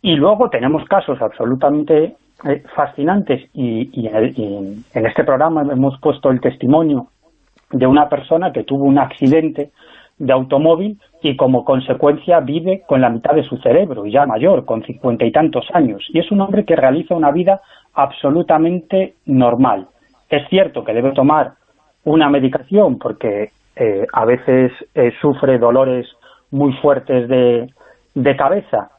Y luego tenemos casos absolutamente eh, fascinantes y, en este programa hemos puesto el testimonio de una persona que tuvo un accidente de automóvil y como consecuencia vive con la mitad de su cerebro, ya mayor, con cincuenta y tantos años. Y es un hombre que realiza una vida absolutamente normal. Es cierto que debe tomar una medicación porque eh, a veces eh, sufre dolores muy fuertes de, de cabeza,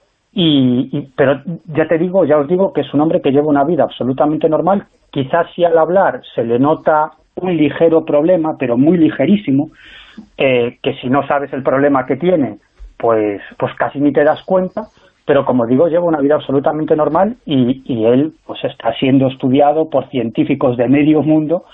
y, pero ya te digo, ya os digo que es un hombre que lleva una vida absolutamente normal. Quizás si al hablar se le nota un ligero problema, pero muy ligerísimo, eh, que si no sabes el problema que tiene, pues, pues casi ni te das cuenta, pero como digo, lleva una vida absolutamente normal y, y él pues está siendo estudiado por científicos de medio mundo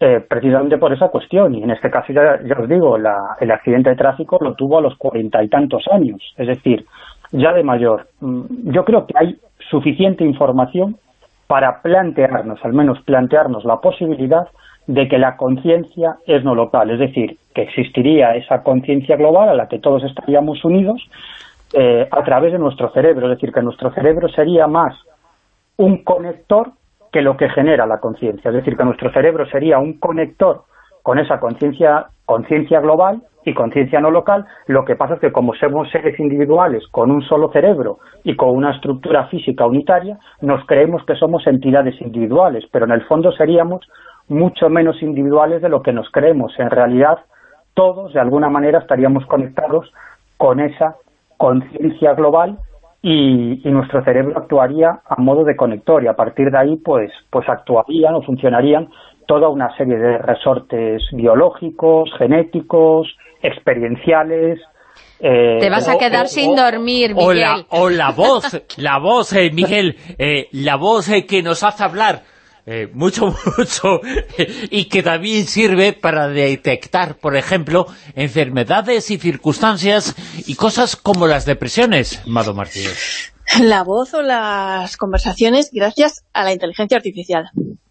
eh, precisamente por esa cuestión. Y en este caso, ya, ya os digo, la, el accidente de tráfico lo tuvo a los cuarenta y tantos años, es decir, ya de mayor. Mm, yo creo que hay suficiente información para plantearnos, al menos plantearnos la posibilidad de que la conciencia es no local, es decir, que existiría esa conciencia global a la que todos estaríamos unidos eh, a través de nuestro cerebro, es decir, que nuestro cerebro sería más un conector que lo que genera la conciencia, es decir, que nuestro cerebro sería un conector con esa conciencia conciencia global y conciencia no local, lo que pasa es que como somos seres individuales con un solo cerebro y con una estructura física unitaria, nos creemos que somos entidades individuales, pero en el fondo seríamos mucho menos individuales de lo que nos creemos. En realidad, todos, de alguna manera, estaríamos conectados con esa conciencia global y, nuestro cerebro actuaría a modo de conector y a partir de ahí pues, pues actuarían o funcionarían toda una serie de resortes biológicos, genéticos, experienciales, eh, Te vas a quedar sin dormir, Miguel. O la, voz, la voz, eh, Miguel, eh, la voz que nos hace hablar eh, mucho, mucho, y que también sirve para detectar, por ejemplo, enfermedades y circunstancias y cosas como las depresiones, Mado Martínez. La voz o las conversaciones gracias a la inteligencia artificial.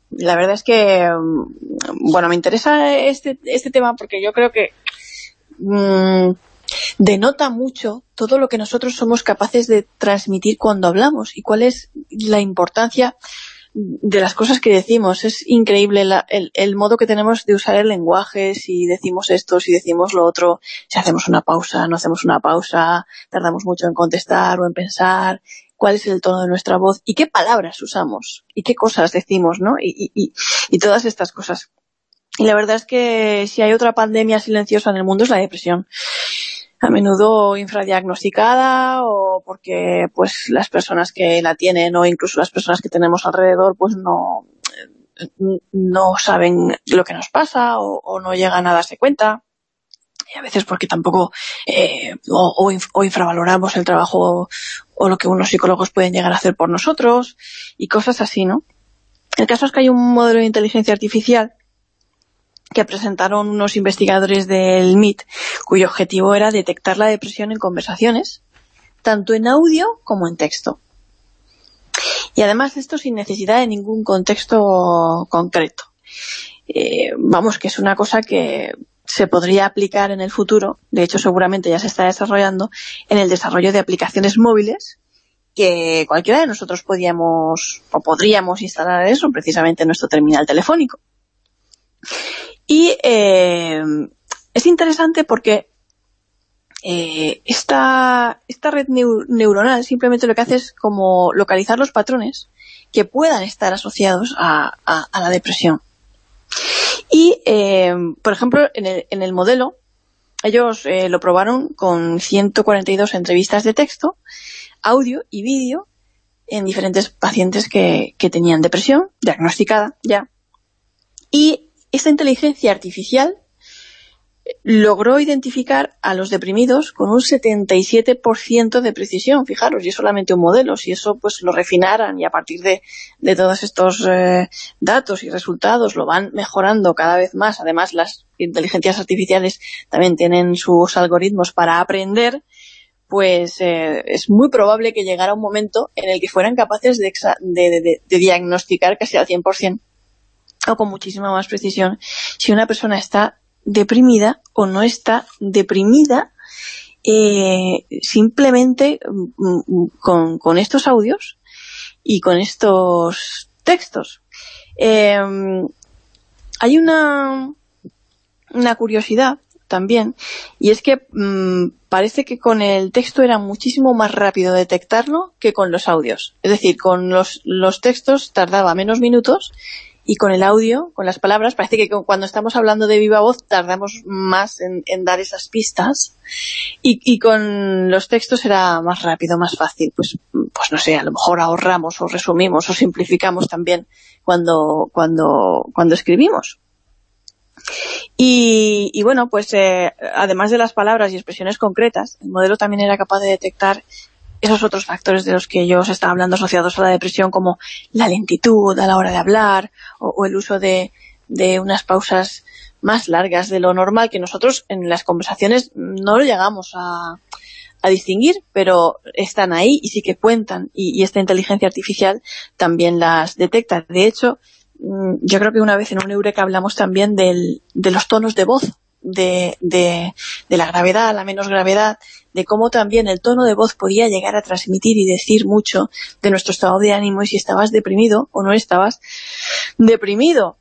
La verdad es que, mm, bueno, me interesa este, este tema porque yo creo que mm, denota mucho todo lo que nosotros somos capaces de transmitir cuando hablamos y cuál es la importancia de las cosas que decimos. Es increíble el, modo que tenemos de usar el lenguaje, si decimos esto, si decimos lo otro, si hacemos una pausa, no hacemos una pausa, tardamos mucho en contestar o en pensar, cuál es el tono de nuestra voz y qué palabras usamos y qué cosas decimos, ¿no? Y, y, y todas estas cosas. Y la verdad es que si hay otra pandemia silenciosa en el mundo es la depresión a menudo infradiagnosticada o porque pues las personas que la tienen o incluso las personas que tenemos alrededor pues no no saben lo que nos pasa o, no llegan a darse cuenta y a veces porque tampoco eh, o, o, infravaloramos el trabajo o lo que unos psicólogos pueden llegar a hacer por nosotros y cosas así, ¿no? El caso es que hay un modelo de inteligencia artificial que presentaron unos investigadores del MIT, cuyo objetivo era detectar la depresión en conversaciones, tanto en audio como en texto. Y además esto sin necesidad de ningún contexto concreto. Eh, vamos, que es una cosa que se podría aplicar en el futuro, de hecho seguramente ya se está desarrollando, en el desarrollo de aplicaciones móviles que cualquiera de nosotros podíamos o podríamos instalar eso precisamente en nuestro terminal telefónico. Y eh, es interesante porque eh, esta, esta red neuronal simplemente lo que hace es como localizar los patrones que puedan estar asociados a, la depresión. Y, eh, por ejemplo, en el, en el modelo, ellos eh, lo probaron con 142 entrevistas de texto, audio y vídeo en diferentes pacientes que, que tenían depresión, diagnosticada ya. Y esta inteligencia artificial logró identificar a los deprimidos con un 77% de precisión, fijaros, y es solamente un modelo, si eso pues lo refinaran y a partir de, de todos estos eh, datos y resultados lo van mejorando cada vez más, además las inteligencias artificiales también tienen sus algoritmos para aprender, pues eh, es muy probable que llegara un momento en el que fueran capaces de, de, de diagnosticar casi al 100% o con muchísima más precisión si una persona está deprimida o no está deprimida eh, simplemente mm, mm, con, estos audios y con estos textos. Em, hay una, una curiosidad también, y es que mm, parece que con el texto era muchísimo más rápido detectarlo que con los audios. Es decir, con los, los textos tardaba menos minutos y con el audio, con las palabras, parece que cuando estamos hablando de viva voz tardamos más en, dar esas pistas y, con los textos era más rápido, más fácil. Pues, pues no sé, a lo mejor ahorramos o resumimos o simplificamos también cuando, cuando, cuando escribimos. Y, bueno, pues eh, además de las palabras y expresiones concretas, el modelo también era capaz de detectar esos otros factores de los que yo os estaba hablando asociados a la depresión como la lentitud a la hora de hablar o, el uso de, unas pausas más largas de lo normal que nosotros en las conversaciones no lo llegamos a, distinguir, pero están ahí y sí que cuentan y, esta inteligencia artificial también las detecta. De hecho, mm, yo creo que una vez en un Eureka hablamos también del, de los tonos de voz de, de, de, la gravedad a la menos gravedad, de cómo también el tono de voz podía llegar a transmitir y decir mucho de nuestro estado de ánimo y si estabas deprimido o no estabas deprimido.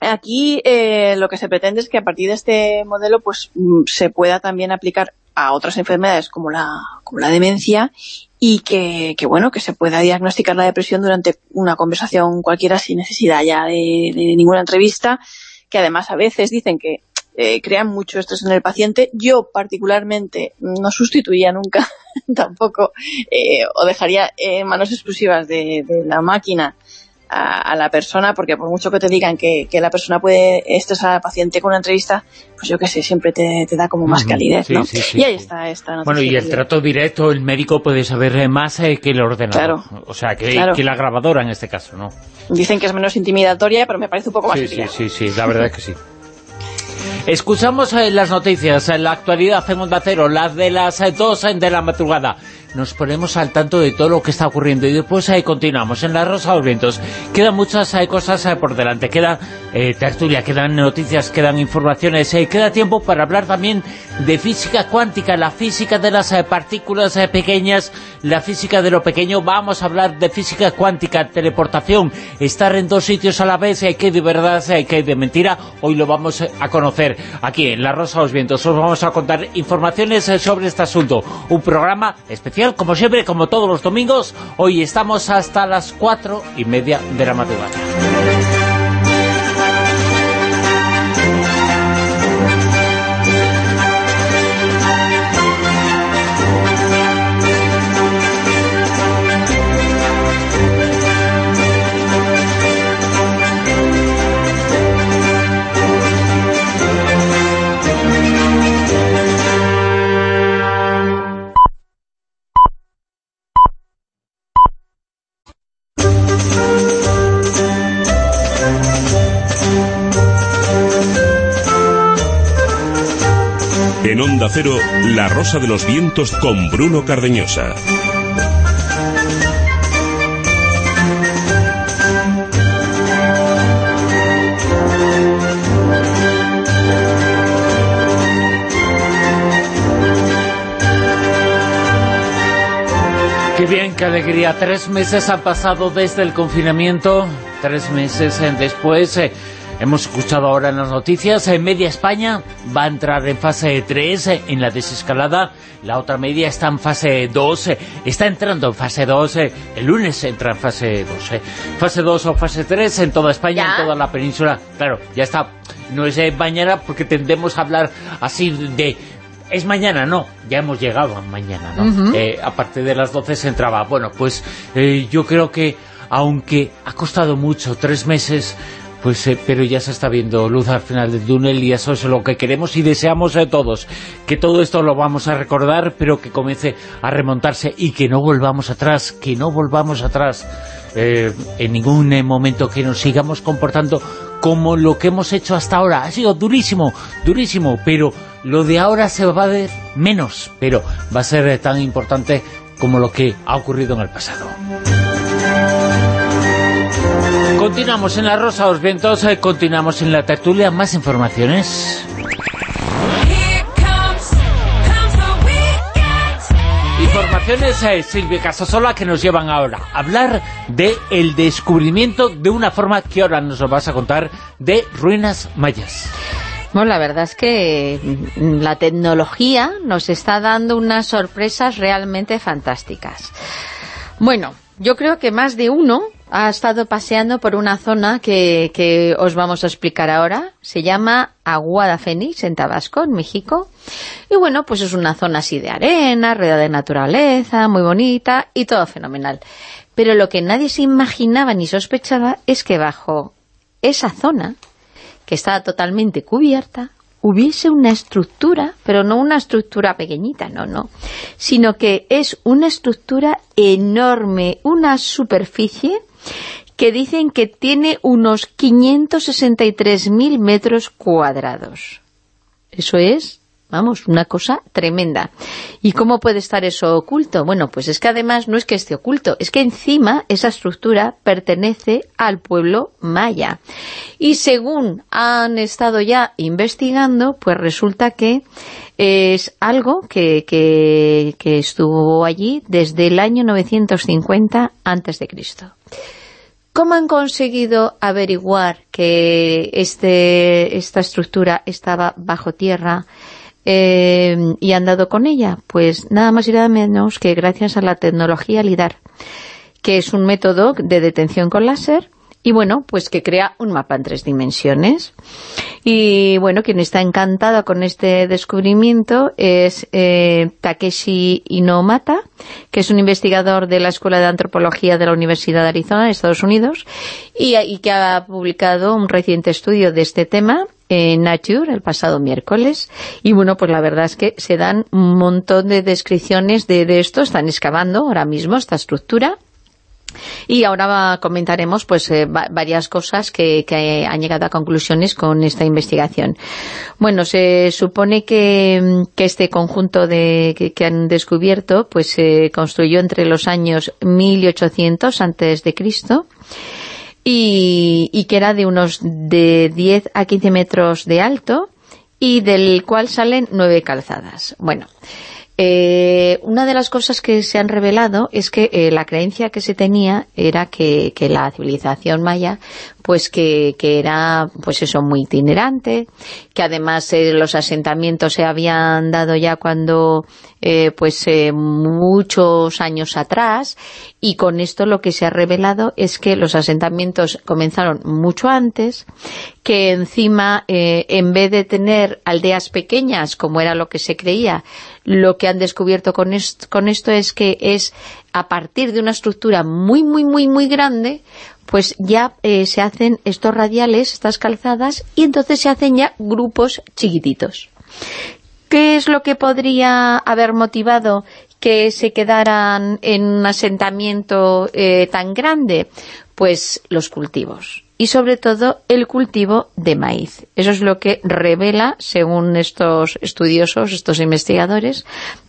Aquí eh, lo que se pretende es que a partir de este modelo pues mm, se pueda también aplicar a otras enfermedades como la, como la demencia y que, que, bueno, que se pueda diagnosticar la depresión durante una conversación cualquiera sin necesidad ya de, de ninguna entrevista, que además a veces dicen que eh, crean mucho estrés en el paciente. Yo particularmente no sustituiría nunca tampoco eh, o dejaría en manos exclusivas de, la máquina a, la persona, porque por mucho que te digan que, la persona puede estresar al paciente con una entrevista, pues yo que sé, siempre te, da como más calidez, ¿no? y ahí está esta Bueno, y el trato directo, el médico puede saber más eh, que el ordenador. O sea, que, que, la grabadora en este caso, ¿no? Dicen que es menos intimidatoria, pero me parece un poco más sí, sí, sí, la verdad es que sí. Escuchamos eh, las noticias, en la actualidad en Onda Cero, las de las eh, dos de la madrugada nos ponemos al tanto de todo lo que está ocurriendo y después ahí continuamos en la Rosa de los Vientos. Quedan muchas hay cosas por delante, queda eh, tertulia, quedan noticias, quedan informaciones, eh, queda tiempo para hablar también de física cuántica, la física de las eh, partículas pequeñas, la física de lo pequeño. Vamos a hablar de física cuántica, teleportación, estar en dos sitios a la vez, que de verdad, que de mentira. Hoy lo vamos a conocer aquí en la Rosa de los Vientos. Os vamos a contar informaciones sobre este asunto. Un programa especial como siempre, como todos los domingos. Hoy estamos hasta las cuatro y media de la madrugada. Cero, La Rosa de los Vientos con Bruno Cardeñosa. Qué bien, qué alegría. Tres meses han pasado desde el confinamiento, tres meses después... Eh, hemos escuchado ahora en las noticias, en media España va a entrar en fase 3, eh, en la desescalada, la otra media está en fase 2, eh, está entrando en fase 2, el lunes entra en fase 2, fase 2 o fase 3 en toda España, en toda la península, claro, ya está, no es mañana porque tendemos a hablar así de es mañana, no, ya hemos llegado a mañana, ¿no? Eh, a partir de las 12 se entraba. Bueno, pues eh, yo creo que, aunque ha costado mucho, tres meses, pues eh, pero ya se está viendo luz al final del túnel y eso es lo que queremos y deseamos a todos, que todo esto lo vamos a recordar, pero que comience a remontarse y que no volvamos atrás, que no volvamos atrás en ningún momento, que nos sigamos comportando como lo que hemos hecho hasta ahora. Ha sido durísimo, durísimo, pero lo de ahora se va a ver menos, pero va a ser tan importante como lo que ha ocurrido en el pasado. Continuamos en La Rosa los Vientos, eh, continuamos en la tertulia, más informaciones. Informaciones, eh, Silvia Casasola, que nos llevan ahora a hablar de el descubrimiento de una forma que ahora nos lo vas a contar de ruinas mayas. Bueno, la verdad es que mm, la tecnología nos está dando unas sorpresas realmente fantásticas. Bueno, yo creo que más de uno ha estado paseando por una zona que, os vamos a explicar ahora. Se llama Aguada Fénix, en Tabasco, en México. Y bueno, pues es una zona así de arena, rodeada de naturaleza, muy bonita y todo fenomenal. Pero lo que nadie se imaginaba ni sospechaba es que bajo esa zona, que estaba totalmente cubierta, hubiese una estructura, pero no una estructura pequeñita, no, no, sino que es una estructura enorme, una superficie que dicen que tiene unos 563.000 metros cuadrados. Eso es Vamos, una cosa tremenda. ¿Y cómo puede estar eso oculto? Bueno, pues es que además no es que esté oculto, es que encima esa estructura pertenece al pueblo maya. Y según han estado ya investigando, pues resulta que es algo que, estuvo allí desde el año 950 antes de Cristo. ¿Cómo han conseguido averiguar que este, esta estructura estaba bajo tierra eh, y han dado con ella? Pues nada más y nada menos que gracias a la tecnología LIDAR, que es un método de detención con láser y bueno, pues que crea un mapa en tres dimensiones. Y bueno, quien está encantada con este descubrimiento es eh, Takeshi Inomata, que es un investigador de la Escuela de Antropología de la Universidad de Arizona, de Estados Unidos, y que ha publicado un reciente estudio de este tema en Nature el pasado miércoles. Y bueno, pues la verdad es que se dan un montón de descripciones de, esto, están excavando ahora mismo esta estructura. Y ahora comentaremos pues eh, varias cosas que, han llegado a conclusiones con esta investigación. Bueno, se supone que, este conjunto de, que, han descubierto pues se construyó entre los años 1800 antes de Cristo y, que era de unos de 10 a 15 metros de alto y del cual salen nueve calzadas. Bueno, eh, una de las cosas que se han revelado es que eh, la creencia que se tenía era que, la civilización maya pues que, era pues eso muy itinerante, que además eh, los asentamientos se habían dado ya cuando pues muchos años atrás y con esto lo que se ha revelado es que los asentamientos comenzaron mucho antes, que encima en vez de tener aldeas pequeñas como era lo que se creía, lo que han descubierto con esto, con esto es que es a partir de una estructura muy, muy, muy, muy grande, pues ya eh, se hacen estos radiales, estas calzadas, y entonces se hacen ya grupos chiquititos. ¿Qué es lo que podría haber motivado que se quedaran en un asentamiento eh, tan grande? Pues los cultivos y sobre todo el cultivo de maíz. Eso es lo que revela, según estos estudiosos, estos investigadores,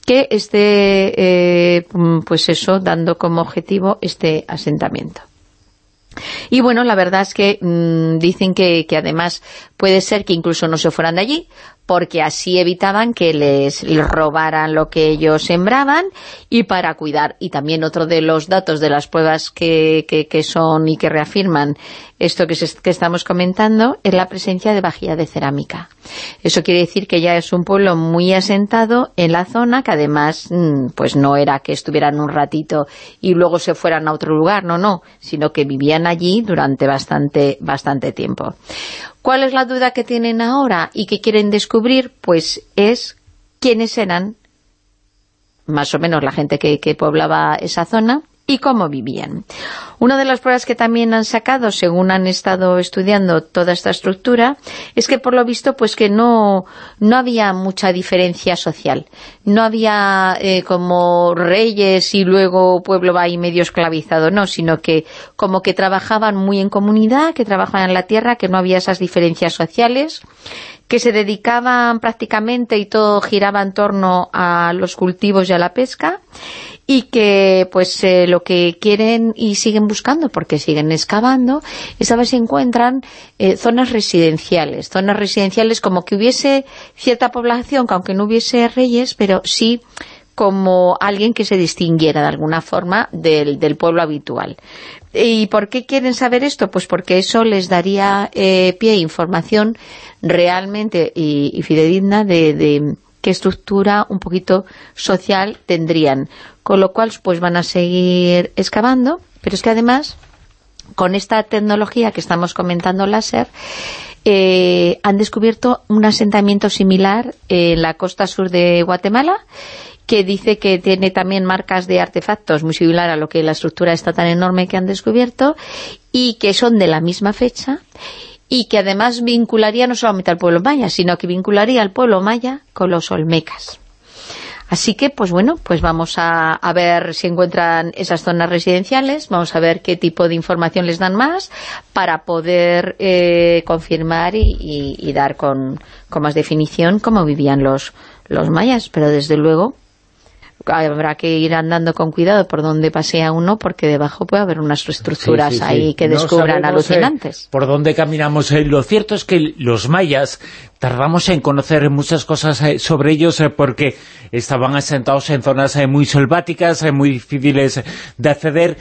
que esté, eh, pues eso, dando como objetivo este asentamiento. Y bueno, la verdad es que mm, dicen que, que, además puede ser que incluso no se fueran de allí, porque así evitaban que les, robaran lo que ellos sembraban y para cuidar. Y también otro de los datos de las pruebas que, que, son y que reafirman esto que, que, estamos comentando es la presencia de vajilla de cerámica. Eso quiere decir que ya es un pueblo muy asentado en la zona, que además mm, pues no era que estuvieran un ratito y luego se fueran a otro lugar, no, no, sino que vivían allí durante bastante, bastante tiempo. ¿Cuál es la duda que tienen ahora y que quieren descubrir? Pues es quiénes eran más o menos la gente que, que poblaba esa zona y cómo vivían. Una de las pruebas que también han sacado, según han estado estudiando toda esta estructura, es que por lo visto pues que no, no había mucha diferencia social. No había eh, como reyes y luego pueblo va ahí medio esclavizado, no, sino que como que trabajaban muy en comunidad, que trabajaban en la tierra, que no había esas diferencias sociales, que se dedicaban prácticamente y todo giraba en torno a los cultivos y a la pesca y que pues eh, lo que quieren y siguen buscando, porque siguen excavando, es a ver si encuentran eh, zonas residenciales, zonas residenciales como que hubiese cierta población, que aunque no hubiese reyes, pero sí como alguien que se distinguiera de alguna forma del, del pueblo habitual. ¿Y por qué quieren saber esto? Pues porque eso les daría eh, pie información realmente y, fidedigna de, de qué estructura un poquito social tendrían. Con lo cual, pues van a seguir excavando, pero es que además, con esta tecnología que estamos comentando láser, eh, han descubierto un asentamiento similar en la costa sur de Guatemala, que dice que tiene también marcas de artefactos muy similar a lo que la estructura está tan enorme que han descubierto, y que son de la misma fecha, y que además vincularía no solamente al pueblo maya, sino que vincularía al pueblo maya con los olmecas. Así que, pues bueno, pues vamos a, ver si encuentran esas zonas residenciales, vamos a ver qué tipo de información les dan más para poder eh, confirmar y, dar con, con, más definición cómo vivían los, los mayas. Pero desde luego, habrá que ir andando con cuidado por donde pasea uno, porque debajo puede haber unas estructuras ahí que descubran eh, alucinantes. por dónde caminamos. Eh, lo cierto es que los mayas tardamos en conocer muchas cosas eh, sobre ellos porque estaban asentados en zonas muy selváticas, muy difíciles de acceder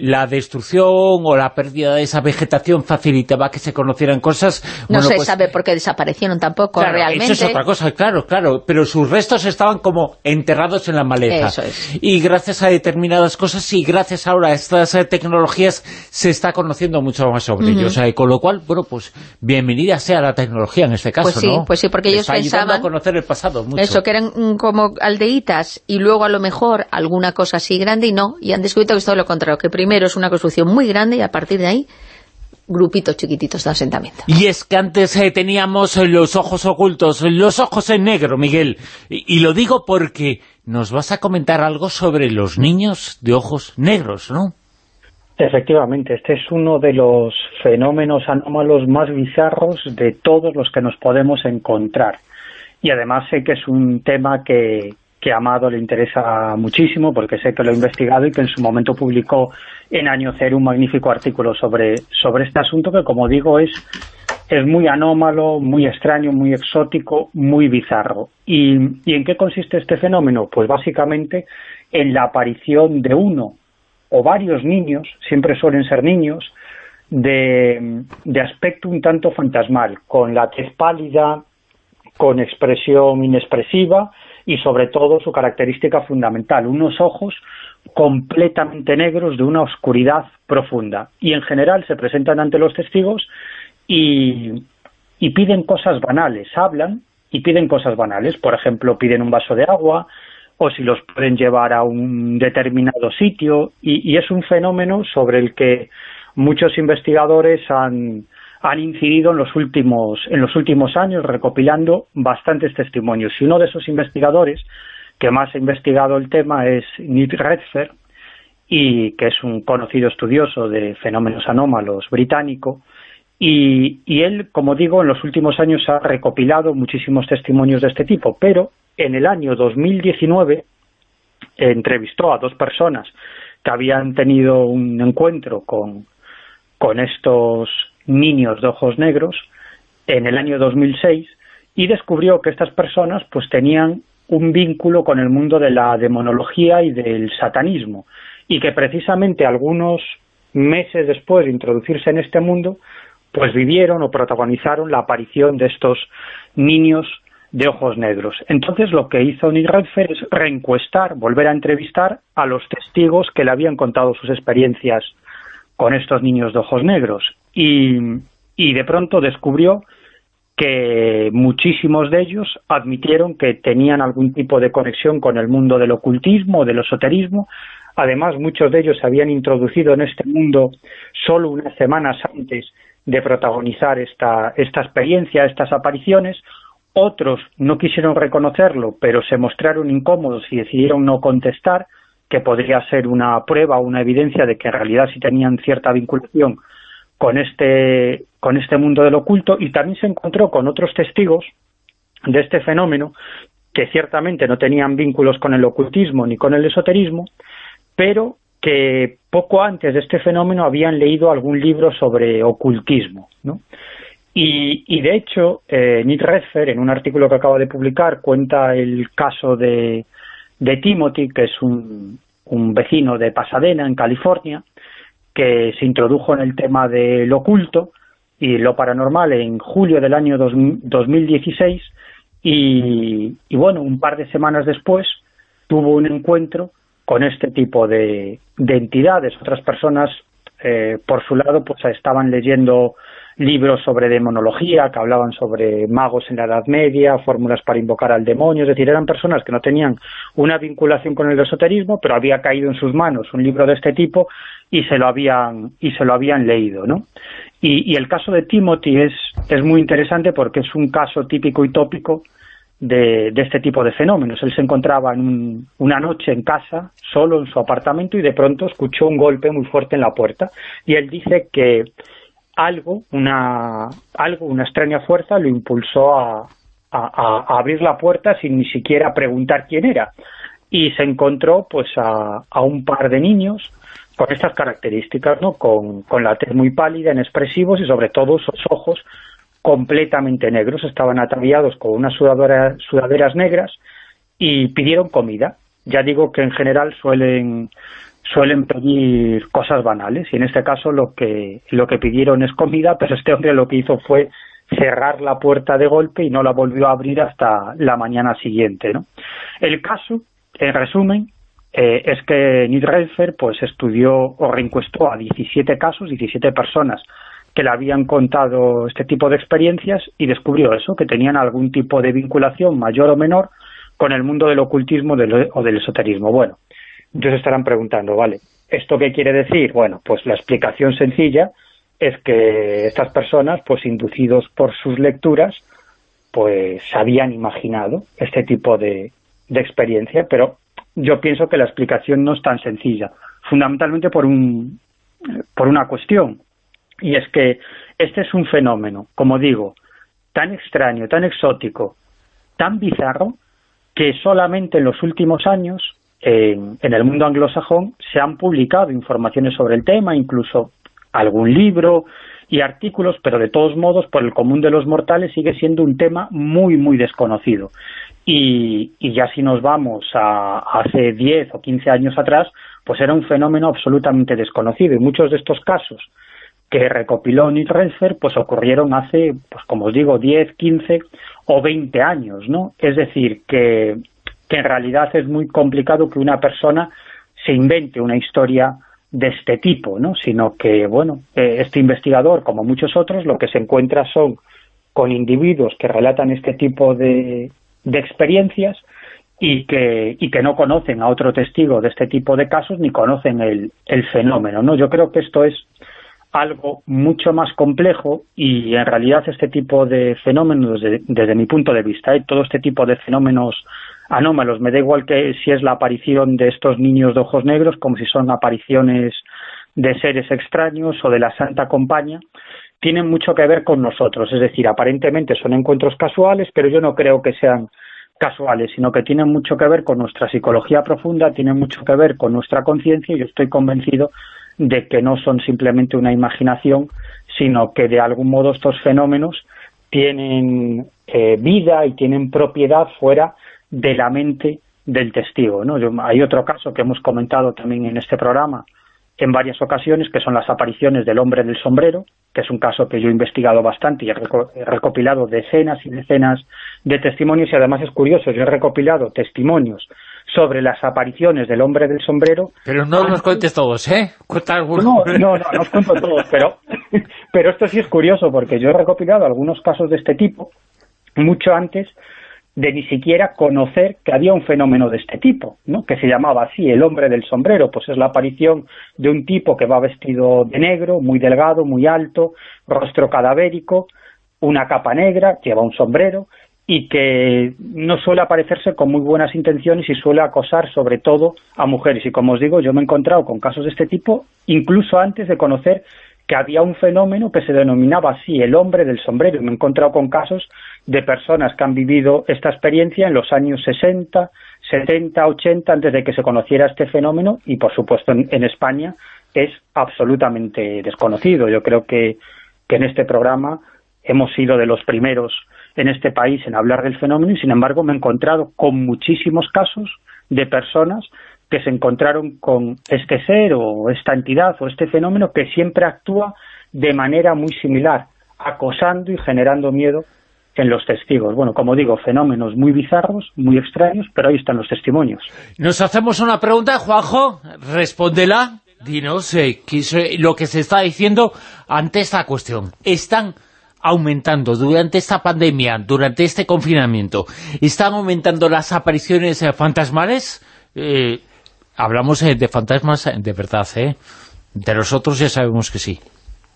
la destrucción o la pérdida de esa vegetación facilitaba que se conocieran cosas... No se pues sabe por qué desaparecieron tampoco realmente. eso es otra cosa, claro, claro, pero sus restos estaban como enterrados en la maleza. Eso es. Y gracias a determinadas cosas y gracias ahora a estas eh, tecnologías se está conociendo mucho más sobre ellos. Eh, con lo cual, bueno, pues bienvenida sea la tecnología en este caso, pues sí, Pues sí, porque ellos pensaban... a conocer el pasado mucho. Eso, que eran mm, como aldeitas y luego a lo mejor alguna cosa así grande y no, y han descubierto que es todo lo contrario, que primero primero es una construcción muy grande y a partir de ahí grupitos chiquititos de asentamiento. Y es que antes eh, teníamos los ojos ocultos, los ojos en negro, Miguel. Y, lo digo porque nos vas a comentar algo sobre los niños de ojos negros, ¿no? Efectivamente, este es uno de los fenómenos anómalos más bizarros de todos los que nos podemos encontrar. Y además sé que es un tema que, que a Amado le interesa muchísimo porque sé que lo ha investigado y que en su momento publicó en Año Cero un magnífico artículo sobre, sobre este asunto que, como digo, es, es muy anómalo, muy extraño, muy exótico, muy bizarro. ¿Y, ¿Y en qué consiste este fenómeno? Pues básicamente en la aparición de uno o varios niños, siempre suelen ser niños, de, de aspecto un tanto fantasmal, con la tez pálida, con expresión inexpresiva, y sobre todo su característica fundamental, unos ojos completamente negros de una oscuridad profunda. Y en general se presentan ante los testigos y, y piden cosas banales, hablan y piden cosas banales. Por ejemplo, piden un vaso de agua o si los pueden llevar a un determinado sitio y, y es un fenómeno sobre el que muchos investigadores han, han incidido en los últimos, en los últimos años recopilando bastantes testimonios. Y uno de esos investigadores que más ha investigado el tema es Nick Redfer, y que es un conocido estudioso de fenómenos anómalos británico, y, y, él, como digo, en los últimos años ha recopilado muchísimos testimonios de este tipo, pero en el año 2019 entrevistó a dos personas que habían tenido un encuentro con, con estos niños de ojos negros en el año 2006 y descubrió que estas personas pues tenían un vínculo con el mundo de la demonología y del satanismo, y que precisamente algunos meses después de introducirse en este mundo, pues vivieron o protagonizaron la aparición de estos niños de ojos negros. Entonces lo que hizo Nick es reencuestar, volver a entrevistar a los testigos que le habían contado sus experiencias con estos niños de ojos negros. Y de pronto descubrió que muchísimos de ellos admitieron que tenían algún tipo de conexión con el mundo del ocultismo, del esoterismo. Además, muchos de ellos se habían introducido en este mundo solo unas semanas antes de protagonizar esta, esta experiencia, estas apariciones. Otros no quisieron reconocerlo, pero se mostraron incómodos y decidieron no contestar, que podría ser una prueba o una evidencia de que en realidad sí tenían cierta vinculación con este, con este mundo del oculto y también se encontró con otros testigos de este fenómeno que ciertamente no tenían vínculos con el ocultismo ni con el esoterismo, pero que poco antes de este fenómeno habían leído algún libro sobre ocultismo. ¿no? Y, de hecho, eh, Nick Redfer, en un artículo que acaba de publicar, cuenta el caso de, de Timothy, que es un, un vecino de Pasadena, en California, que se introdujo en el tema del oculto y lo paranormal en julio del año 2016 y, y, bueno, un par de semanas después tuvo un encuentro con este tipo de, de entidades. Otras personas, eh, por su lado, pues estaban leyendo libros sobre demonología, que hablaban sobre magos en la Edad Media, fórmulas para invocar al demonio, es decir, eran personas que no tenían una vinculación con el esoterismo, pero había caído en sus manos un libro de este tipo y se lo habían, y se lo habían leído, ¿no? Y, el caso de Timothy es, es muy interesante porque es un caso típico y tópico de, de, este tipo de fenómenos. Él se encontraba en una noche en casa, solo en su apartamento, y de pronto escuchó un golpe muy fuerte en la puerta. Y él dice que algo, una, algo, una extraña fuerza lo impulsó a, abrir la puerta sin ni siquiera preguntar quién era. Y se encontró pues a, un par de niños con estas características, ¿no? Con, la tez muy pálida, inexpresivos y sobre todo sus ojos completamente negros. Estaban ataviados con unas sudaderas negras y pidieron comida. Ya digo que en general suelen suelen pedir cosas banales y en este caso lo que, lo que pidieron es comida, pero este hombre lo que hizo fue cerrar la puerta de golpe y no la volvió a abrir hasta la mañana siguiente. ¿no? El caso, en resumen, eh, es que Nid pues, estudió o reencuestó a 17 casos, 17 personas que le habían contado este tipo de experiencias y descubrió eso, que tenían algún tipo de vinculación mayor o menor con el mundo del ocultismo o del esoterismo. Bueno, entonces estarán preguntando, vale, ¿esto qué quiere decir? Bueno, pues la explicación sencilla es que estas personas, pues inducidos por sus lecturas, pues habían imaginado este tipo de, de experiencia, pero yo pienso que la explicación no es tan sencilla, fundamentalmente por, un, por una cuestión, y es que este es un fenómeno, como digo, tan extraño, tan exótico, tan bizarro, que solamente en los últimos años en, el mundo anglosajón se han publicado informaciones sobre el tema, incluso algún libro y artículos, pero de todos modos, por el común de los mortales, sigue siendo un tema muy, muy desconocido. Y, ya si nos vamos a, hace 10 o 15 años atrás, pues era un fenómeno absolutamente desconocido. Y muchos de estos casos que recopiló Nick Redfer, pues ocurrieron hace, pues como os digo, 10, 15 o 20 años, ¿no? Es decir, que que en realidad es muy complicado que una persona se invente una historia de este tipo, ¿no? sino que, bueno, eh, este investigador, como muchos otros, lo que se encuentra son con individuos que relatan este tipo de, de experiencias y que, y que no conocen a otro testigo de este tipo de casos ni conocen el, el fenómeno. ¿no? Yo creo que esto es algo mucho más complejo y en realidad este tipo de fenómenos, desde, mi punto de vista, ¿eh? todo este tipo de fenómenos anómalos. Me da igual que si es la aparición de estos niños de ojos negros, como si son apariciones de seres extraños o de la Santa Compañía, tienen mucho que ver con nosotros. Es decir, aparentemente son encuentros casuales, pero yo no creo que sean casuales, sino que tienen mucho que ver con nuestra psicología profunda, tienen mucho que ver con nuestra conciencia y yo estoy convencido de que no son simplemente una imaginación, sino que de algún modo estos fenómenos tienen eh, vida y tienen propiedad fuera de la mente del testigo. ¿no? hay otro caso que hemos comentado también en este programa en varias ocasiones, que son las apariciones del hombre del sombrero, que es un caso que yo he investigado bastante y he, recopilado decenas y decenas de testimonios y además es curioso, yo he recopilado testimonios sobre las apariciones del hombre del sombrero. Pero no los cuentes todos, ¿eh? No, no, no, no os cuento todos, pero, pero esto sí es curioso porque yo he recopilado algunos casos de este tipo mucho antes de ni siquiera conocer que había un fenómeno de este tipo, ¿no? que se llamaba así el hombre del sombrero, pues es la aparición de un tipo que va vestido de negro, muy delgado, muy alto, rostro cadavérico, una capa negra, lleva un sombrero y que no suele aparecerse con muy buenas intenciones y suele acosar sobre todo a mujeres. Y como os digo, yo me he encontrado con casos de este tipo incluso antes de conocer que había un fenómeno que se denominaba así, el hombre del sombrero. Me he encontrado con casos de personas que han vivido esta experiencia en los años 60, 70, 80, antes de que se conociera este fenómeno, y por supuesto en, España es absolutamente desconocido. Yo creo que, que en este programa hemos sido de los primeros en este país en hablar del fenómeno y sin embargo me he encontrado con muchísimos casos de personas que se encontraron con este ser o esta entidad o este fenómeno que siempre actúa de manera muy similar, acosando y generando miedo en los testigos. Bueno, como digo, fenómenos muy bizarros, muy extraños, pero ahí están los testimonios. Nos hacemos una pregunta, Juanjo, respóndela, dinos eh, lo que se está diciendo ante esta cuestión. Están aumentando durante esta pandemia, durante este confinamiento, están aumentando las apariciones eh, fantasmales, eh, hablamos eh, de fantasmas eh, de verdad, ¿eh? De los otros ya sabemos que sí.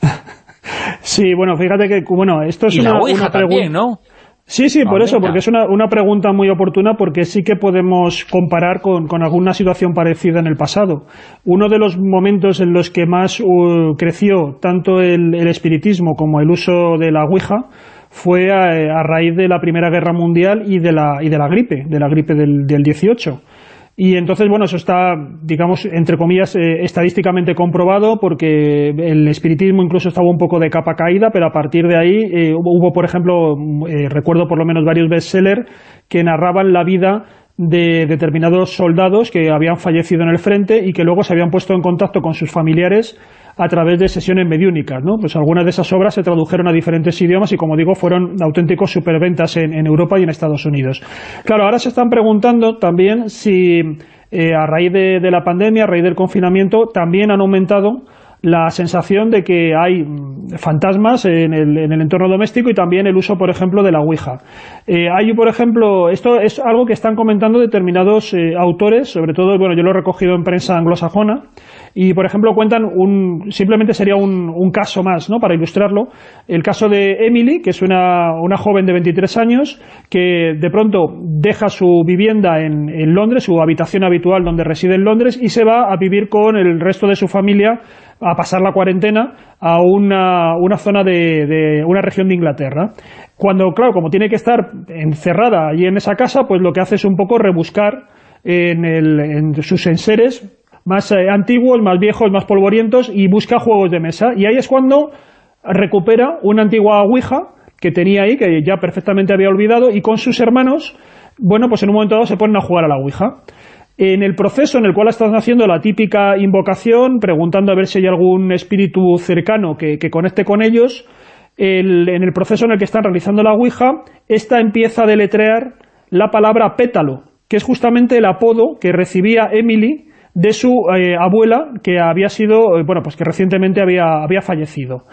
sí, bueno, fíjate que, bueno, esto es una, una también, ¿no? Sí, sí, por eso, porque es una, una, pregunta muy oportuna porque sí que podemos comparar con, con, alguna situación parecida en el pasado. Uno de los momentos en los que más uh, creció tanto el, el, espiritismo como el uso de la Ouija fue a, a, raíz de la Primera Guerra Mundial y de la, y de la gripe, de la gripe del, del 18. Y entonces, bueno, eso está, digamos, entre comillas, eh, estadísticamente comprobado porque el espiritismo incluso estaba un poco de capa caída, pero a partir de ahí eh, hubo, por ejemplo, eh, recuerdo por lo menos varios bestsellers que narraban la vida de determinados soldados que habían fallecido en el frente y que luego se habían puesto en contacto con sus familiares a través de sesiones mediúnicas, ¿no? Pues algunas de esas obras se tradujeron a diferentes idiomas y, como digo, fueron auténticos superventas en, en Europa y en Estados Unidos. Claro, ahora se están preguntando también si eh, a raíz de, la pandemia, a raíz del confinamiento, también han aumentado la sensación de que hay mm, fantasmas en el, en el, entorno doméstico y también el uso, por ejemplo, de la Ouija. Eh, hay, por ejemplo, esto es algo que están comentando determinados eh, autores, sobre todo, bueno, yo lo he recogido en prensa anglosajona, y, por ejemplo, cuentan un, simplemente sería un, un, caso más, ¿no?, para ilustrarlo, el caso de Emily, que es una, una joven de 23 años, que de pronto deja su vivienda en, en Londres, su habitación habitual donde reside en Londres, y se va a vivir con el resto de su familia a pasar la cuarentena a una, una zona de, de, una región de Inglaterra. Cuando, claro, como tiene que estar encerrada allí en esa casa, pues lo que hace es un poco rebuscar en, el, en sus enseres más eh, antiguos, más viejos, más polvorientos y busca juegos de mesa. Y ahí es cuando recupera una antigua Ouija que tenía ahí, que ya perfectamente había olvidado, y con sus hermanos, bueno, pues en un momento dado se ponen a jugar a la Ouija. En el proceso en el cual están haciendo la típica invocación, preguntando a ver si hay algún espíritu cercano que, que conecte con ellos, el, en el proceso en el que están realizando la Ouija, esta empieza a deletrear la palabra pétalo, que es justamente el apodo que recibía Emily de su eh, abuela, que había sido, eh, bueno, pues que recientemente había, había fallecido.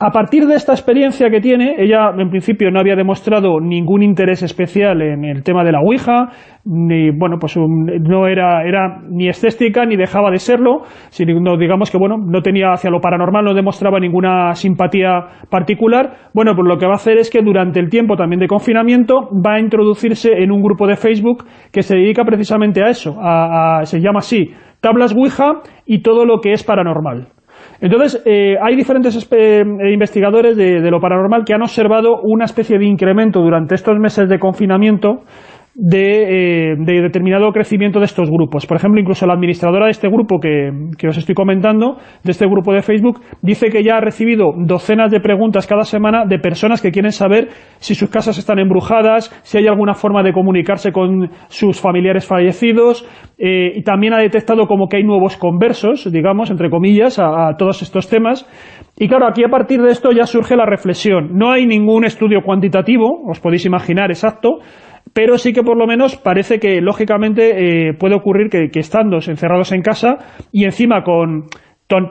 A partir de esta experiencia que tiene, ella en principio no había demostrado ningún interés especial en el tema de la Ouija, ni, bueno, pues no era, era ni escéptica ni dejaba de serlo, sino digamos que, bueno, no tenía hacia lo paranormal, no demostraba ninguna simpatía particular. Bueno, pues lo que va a hacer es que durante el tiempo también de confinamiento va a introducirse en un grupo de Facebook que se dedica precisamente a eso, a, se llama así, Tablas Ouija y todo lo que es paranormal. Entonces, eh, hay diferentes eh, investigadores de, de, lo paranormal que han observado una especie de incremento durante estos meses de confinamiento de, determinado crecimiento de estos grupos. Por ejemplo, incluso la administradora de este grupo que, que, os estoy comentando, de este grupo de Facebook, dice que ya ha recibido docenas de preguntas cada semana de personas que quieren saber si sus casas están embrujadas, si hay alguna forma de comunicarse con sus familiares fallecidos, eh, y también ha detectado como que hay nuevos conversos, digamos, entre comillas, a, todos estos temas. Y claro, aquí a partir de esto ya surge la reflexión. No hay ningún estudio cuantitativo, os podéis imaginar exacto, pero sí que por lo menos parece que lógicamente eh, puede ocurrir que, estando encerrados en casa y encima con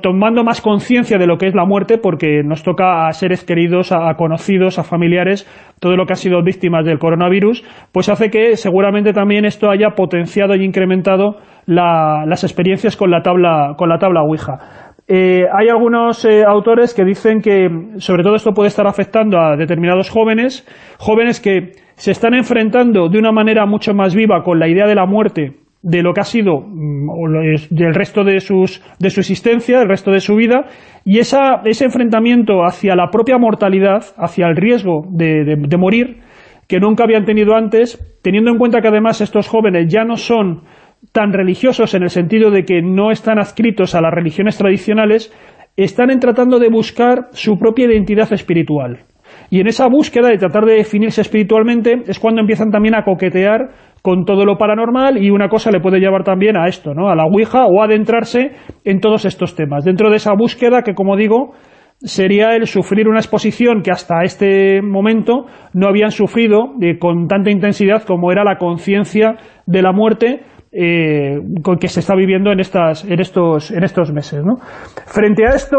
tomando más conciencia de lo que es la muerte porque nos toca a seres queridos, a, conocidos, a familiares, todo lo que ha sido víctimas del coronavirus, pues hace que seguramente también esto haya potenciado y incrementado las experiencias con la tabla, con la tabla Ouija. Eh, hay algunos eh, autores que dicen que sobre todo esto puede estar afectando a determinados jóvenes, jóvenes que se están enfrentando de una manera mucho más viva con la idea de la muerte de lo que ha sido mm, del resto de, sus, de su existencia, el resto de su vida, y ese enfrentamiento hacia la propia mortalidad, hacia el riesgo de, de, morir, que nunca habían tenido antes, teniendo en cuenta que además estos jóvenes ya no son tan religiosos en el sentido de que no están adscritos a las religiones tradicionales, están tratando de buscar su propia identidad espiritual. Y en esa búsqueda de tratar de definirse espiritualmente es cuando empiezan también a coquetear con todo lo paranormal y una cosa le puede llevar también a esto, ¿no? a la Ouija o adentrarse en todos estos temas. Dentro de esa búsqueda que, como digo, sería el sufrir una exposición que hasta este momento no habían sufrido eh, con tanta intensidad como era la conciencia de la muerte eh, con que se está viviendo en, estas, en, estos, en estos meses. ¿no? Frente a esto,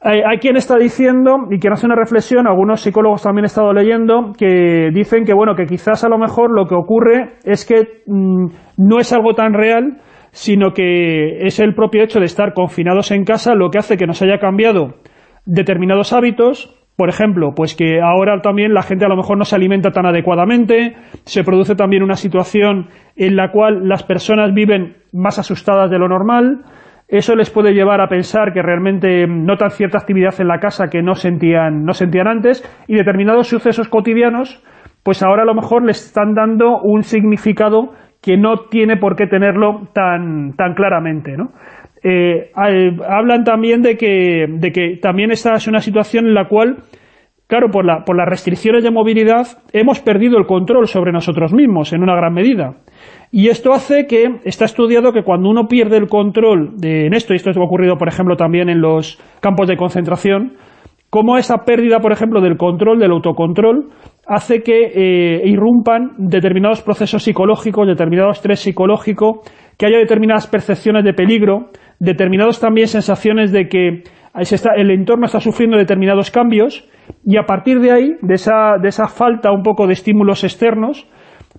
hay, quien está diciendo, y quien hace una reflexión, algunos psicólogos también he estado leyendo, que dicen que bueno que quizás a lo mejor lo que ocurre es que mm, no es algo tan real, sino que es el propio hecho de estar confinados en casa lo que hace que nos haya cambiado determinados hábitos, por ejemplo, pues que ahora también la gente a lo mejor no se alimenta tan adecuadamente, se produce también una situación en la cual las personas viven más asustadas de lo normal, eso les puede llevar a pensar que realmente notan cierta actividad en la casa que no sentían, no sentían antes y determinados sucesos cotidianos, pues ahora a lo mejor les están dando un significado que no tiene por qué tenerlo tan, tan claramente, ¿no? Eh, hablan también de que, de que también esta es una situación en la cual, claro, por, la, por las restricciones de movilidad, hemos perdido el control sobre nosotros mismos en una gran medida. Y esto hace que, está estudiado que cuando uno pierde el control de, en esto, y esto ha ocurrido por ejemplo también en los campos de concentración, como esa pérdida, por ejemplo, del control, del autocontrol, hace que eh, irrumpan determinados procesos psicológicos, determinado estrés psicológico, que haya determinadas percepciones de peligro, determinados también sensaciones de que el entorno está sufriendo determinados cambios, y a partir de ahí, de esa, de esa falta un poco de estímulos externos,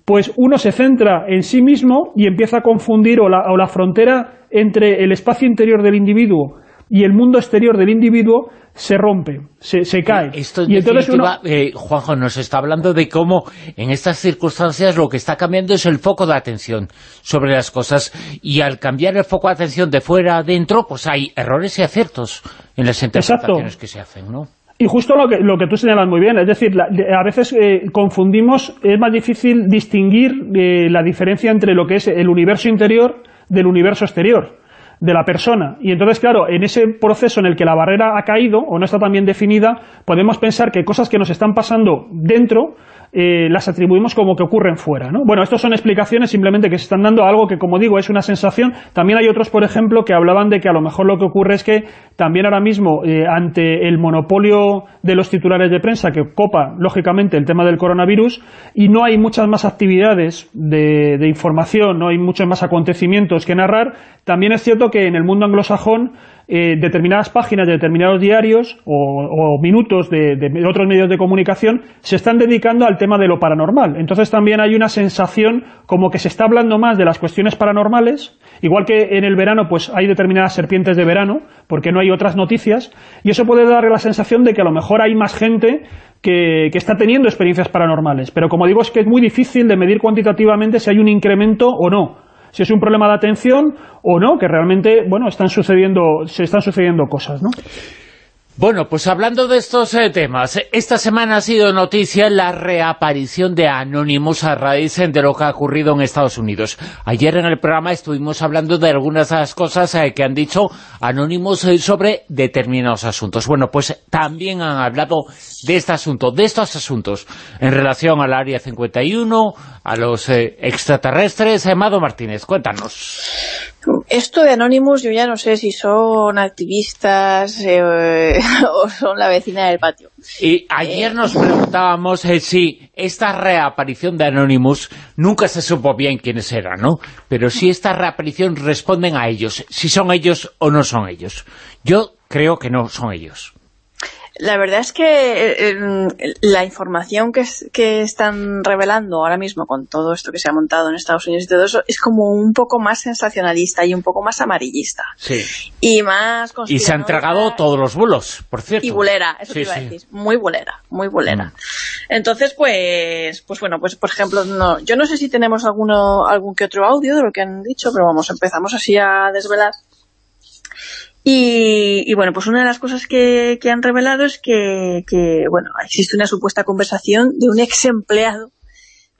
pues uno se centra en sí mismo y empieza a confundir o la, frontera entre el espacio interior del individuo y el mundo exterior del individuo se rompe, se, cae. Esto y entonces eh, Juanjo, nos está hablando de cómo en estas circunstancias lo que está cambiando es el foco de atención sobre las cosas y al cambiar el foco de atención de fuera a adentro, pues hay errores y aciertos en las interpretaciones que se hacen, ¿no? Y justo lo que, lo que tú señalas muy bien, es decir, a veces eh, confundimos, es más difícil distinguir eh, la diferencia entre lo que es el universo interior del universo exterior de la persona. Y entonces, claro, en ese proceso en el que la barrera ha caído o no está tan bien definida, podemos pensar que cosas que nos están pasando dentro eh, las atribuimos como que ocurren fuera. ¿no? Bueno, estas son explicaciones simplemente que se están dando algo que, como digo, es una sensación. También hay otros, por ejemplo, que hablaban de que a lo mejor lo que ocurre es que también ahora mismo, eh, ante el monopolio de los titulares de prensa que copa, lógicamente, el tema del coronavirus, y no hay muchas más actividades de, de información, no hay muchos más acontecimientos que narrar, también es cierto que en el mundo anglosajón eh, determinadas páginas de determinados diarios o, minutos de, otros medios de comunicación se están dedicando al tema de lo paranormal. Entonces también hay una sensación como que se está hablando más de las cuestiones paranormales, igual que en el verano pues hay determinadas serpientes de verano, porque no hay otras noticias, y eso puede dar la sensación de que a lo mejor hay más gente que, que, está teniendo experiencias paranormales. Pero como digo, es que es muy difícil de medir cuantitativamente si hay un incremento o no si es un problema de atención o no, que realmente, bueno, están sucediendo, se están sucediendo cosas, ¿no? Bueno, pues hablando de estos eh, temas, esta semana ha sido noticia la reaparición de Anonymous a raíz de lo que ha ocurrido en Estados Unidos. Ayer en el programa estuvimos hablando de algunas de las cosas eh, que han dicho Anonymous eh, sobre determinados asuntos. Bueno, pues también han hablado de este asunto, de estos asuntos, en relación al Área 51, a los extraterrestres. Amado Martínez, cuéntanos. Esto de Anonymous yo ya no sé si son activistas eh, o son la vecina del patio. Y ayer nos preguntábamos eh, si esta reaparición de Anonymous, nunca se supo bien quiénes eran, ¿no? Pero si esta reaparición responden a ellos, si son ellos o no son ellos. Yo creo que no son ellos. La verdad es que eh, la información que, que están revelando ahora mismo con todo esto que se ha montado en Estados Unidos y todo eso es como un poco más sensacionalista y un poco más amarillista. Sí. Y más Y se han tragado todos los bulos, por cierto. Y bulera, eso te iba a decir. Muy bulera, muy bulera. Mm. Entonces, pues, pues bueno, pues por ejemplo, no, yo no sé si tenemos alguno, algún que otro audio de lo que han dicho, pero vamos, empezamos así a desvelar. Y, bueno, pues una de las cosas que, han revelado es que, bueno, existe una supuesta conversación de un ex empleado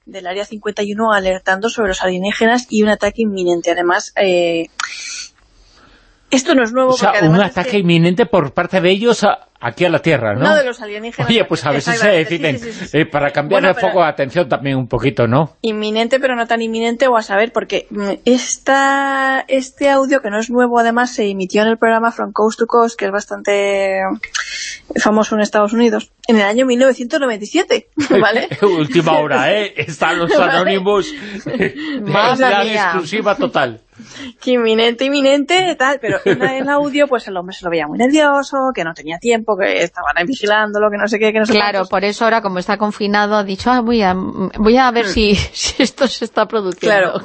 del Área 51 alertando sobre los alienígenas y un ataque inminente. Además, eh, esto no es nuevo. O sea, un ataque inminente por parte de ellos a, aquí a la Tierra, ¿no? No de los alienígenas. Oye, pues a ver si se deciden, eh, para cambiar el foco de atención también un poquito, ¿no? Inminente, pero no tan inminente, o a saber, porque mm, esta, este audio, que no es nuevo, además, se emitió en el programa From Coast to Coast, que es bastante famoso en Estados Unidos, en el año 1997, ¿vale? Última hora, ¿eh? Están los anónimos. Más la exclusiva total. Que inminente, inminente, tal, pero en el audio, pues el hombre se lo veía muy nervioso, que no tenía tiempo, que estaban ahí vigilándolo, que no sé qué, que no sé Claro, por eso ahora como está confinado ha dicho, ah, voy a, voy a ver hmm. si, si, esto se está produciendo. Claro.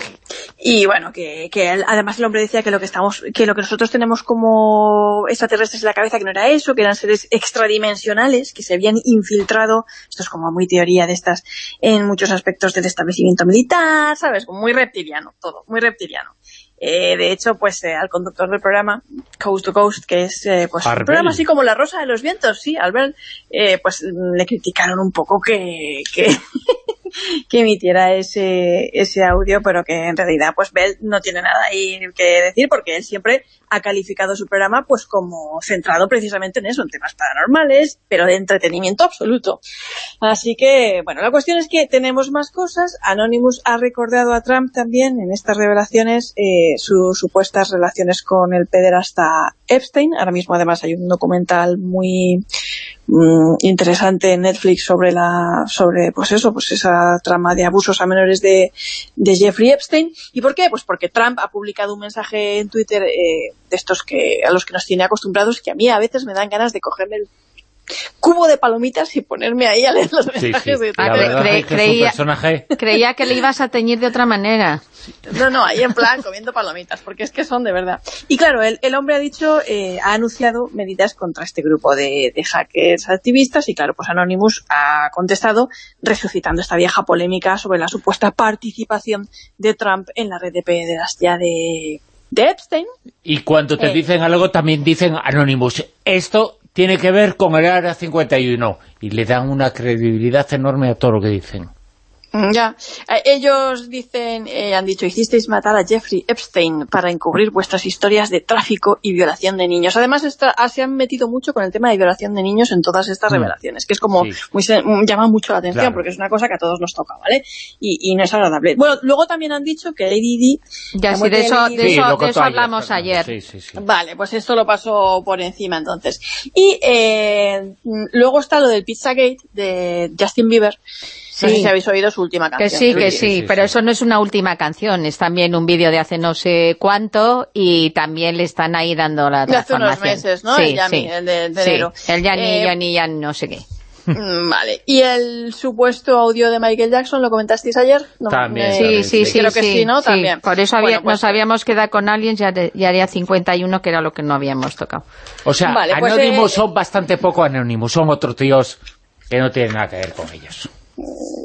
Y bueno, que, que además el hombre decía que lo que estamos, que lo que nosotros tenemos como extraterrestres en la cabeza, que no era eso, que eran seres extradimensionales, que se habían infiltrado, esto es como muy teoría de estas, en muchos aspectos del establecimiento militar, ¿sabes? Muy reptiliano, todo, muy reptiliano. Eh, de hecho, pues eh, al conductor del programa, Coast to Coast, que es eh, pues un programa así como La Rosa de los Vientos, sí, Albert, pues le criticaron un poco que, que, que emitiera ese, ese audio, pero que en realidad pues Bell no tiene nada ahí que decir porque él siempre ha calificado su programa pues como centrado precisamente en eso, en temas paranormales, pero de entretenimiento absoluto. Así que, bueno, la cuestión es que tenemos más cosas. Anonymous ha recordado a Trump también en estas revelaciones eh, sus supuestas relaciones con el pederasta Epstein. Ahora mismo además hay un documental muy mm, interesante en Netflix sobre la sobre pues eso, pues esa trama de abusos a menores de, de Jeffrey Epstein. ¿Y por qué? Pues porque Trump ha publicado un mensaje en Twitter eh, de estos que a los que nos tiene acostumbrados que a mí a veces me dan ganas de cogerme el cubo de palomitas y ponerme ahí a leer los mensajes de creía, creía que le ibas a teñir de otra manera. No, no, ahí en plan comiendo palomitas, porque es que son de verdad. Y claro, el, el hombre ha dicho, eh, ha anunciado medidas contra este grupo de, de, hackers activistas y claro, pues Anonymous ha contestado resucitando esta vieja polémica sobre la supuesta participación de Trump en la red de pederastia de de Epstein. Y cuando te eh. dicen algo también dicen Anonymous. Esto tiene que ver con el Área 51 y le dan una credibilidad enorme a todo lo que dicen. Mm, ya. Eh, ellos dicen, eh, han dicho, hicisteis matar a Jeffrey Epstein para encubrir vuestras historias de tráfico y violación de niños. Además, ah, se han metido mucho con el tema de violación de niños en todas estas mm. revelaciones, que es como, muy, mm, llama mucho la atención, porque es una cosa que a todos nos toca, ¿vale? Y, no es agradable. Bueno, luego también han dicho que Lady Di... Ya, sí, de eso, de eso, hablamos ayer. Vale, pues esto lo paso por encima entonces. Y eh, luego está lo del Pizzagate de Justin Bieber, Sí. No sé si habéis oído su última canción. Que sí, que sí, pero eso no es una última canción, es también un vídeo de hace no sé cuánto y también le están ahí dando la De hace unos meses, ¿no? el Yami, el de, enero. el Yanni, eh, Yanni, Yanni, no sé qué. Mm, vale. ¿Y el supuesto audio de Michael Jackson lo comentasteis ayer? también. Sí, sí, sí. Creo que sí, ¿no? También. Por eso pues nos habíamos quedado con Aliens ya, ya haría 51, que era lo que no habíamos tocado. O sea, pues, anónimos eh, son bastante poco anónimos, son otros tíos que no tienen nada que ver con ellos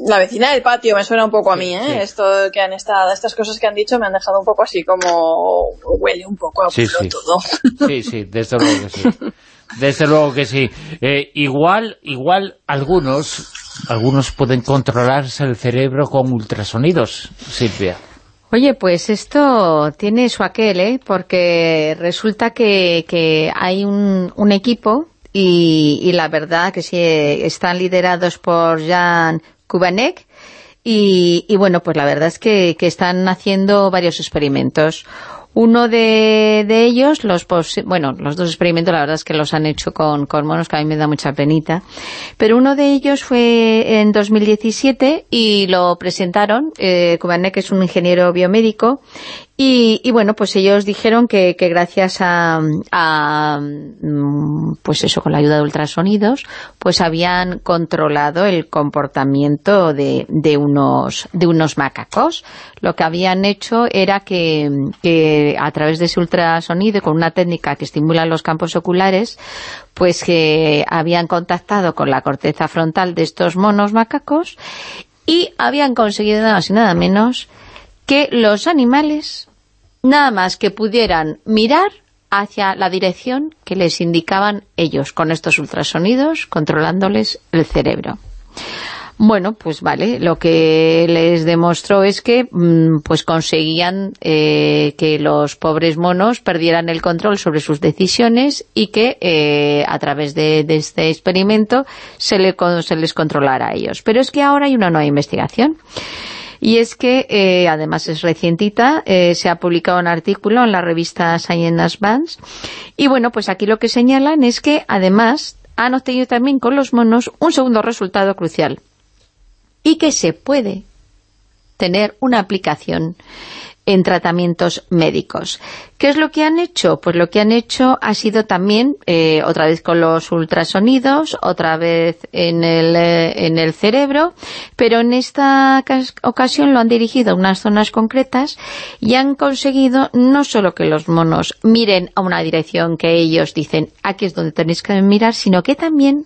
la vecina del patio me suena un poco a mí, ¿eh? Esto que han estado, estas cosas que han dicho me han dejado un poco así como huele un poco a sí, sí. todo. Sí, sí, desde luego que sí. Desde luego que sí. Eh, igual, igual algunos, algunos pueden controlarse el cerebro con ultrasonidos, Silvia. Oye, pues esto tiene su aquel, ¿eh? Porque resulta que, hay un, un equipo y, la verdad que sí, están liderados por Jan Kubanek y, y bueno, pues la verdad es que, están haciendo varios experimentos. Uno de, ellos, los bueno, los dos experimentos la verdad es que los han hecho con, con monos, que a mí me da mucha penita, pero uno de ellos fue en 2017 y lo presentaron, eh, que es un ingeniero biomédico, y, bueno, pues ellos dijeron que, gracias a, mm, pues eso, con la ayuda de ultrasonidos, pues habían controlado el comportamiento de, de, unos, de unos macacos. Lo que habían hecho era que, que a través de ese ultrasonido, con una técnica que estimula los campos oculares, pues que habían contactado con la corteza frontal de estos monos macacos y habían conseguido nada más y nada menos que los animales nada más que pudieran mirar hacia la dirección que les indicaban ellos, con estos ultrasonidos, controlándoles el cerebro. Bueno, pues vale, lo que les demostró es que mm, pues conseguían eh, que los pobres monos perdieran el control sobre sus decisiones y que eh, a través de, este experimento se, se les controlara a ellos. Pero es que ahora hay una nueva investigación y es que, eh, además es recientita, eh, se ha publicado un artículo en la revista Science Advance, y bueno, pues aquí lo que señalan es que, además, han obtenido también con los monos un segundo resultado crucial, y que se puede tener una aplicación en tratamientos médicos. ¿Qué es lo que han hecho? Pues lo que han hecho ha sido también, eh, otra vez con los ultrasonidos, otra vez en el, eh, en el cerebro, pero en esta ocasión lo han dirigido a unas zonas concretas y han conseguido no solo que los monos miren a una dirección que ellos dicen, aquí es donde tenéis que mirar, sino que también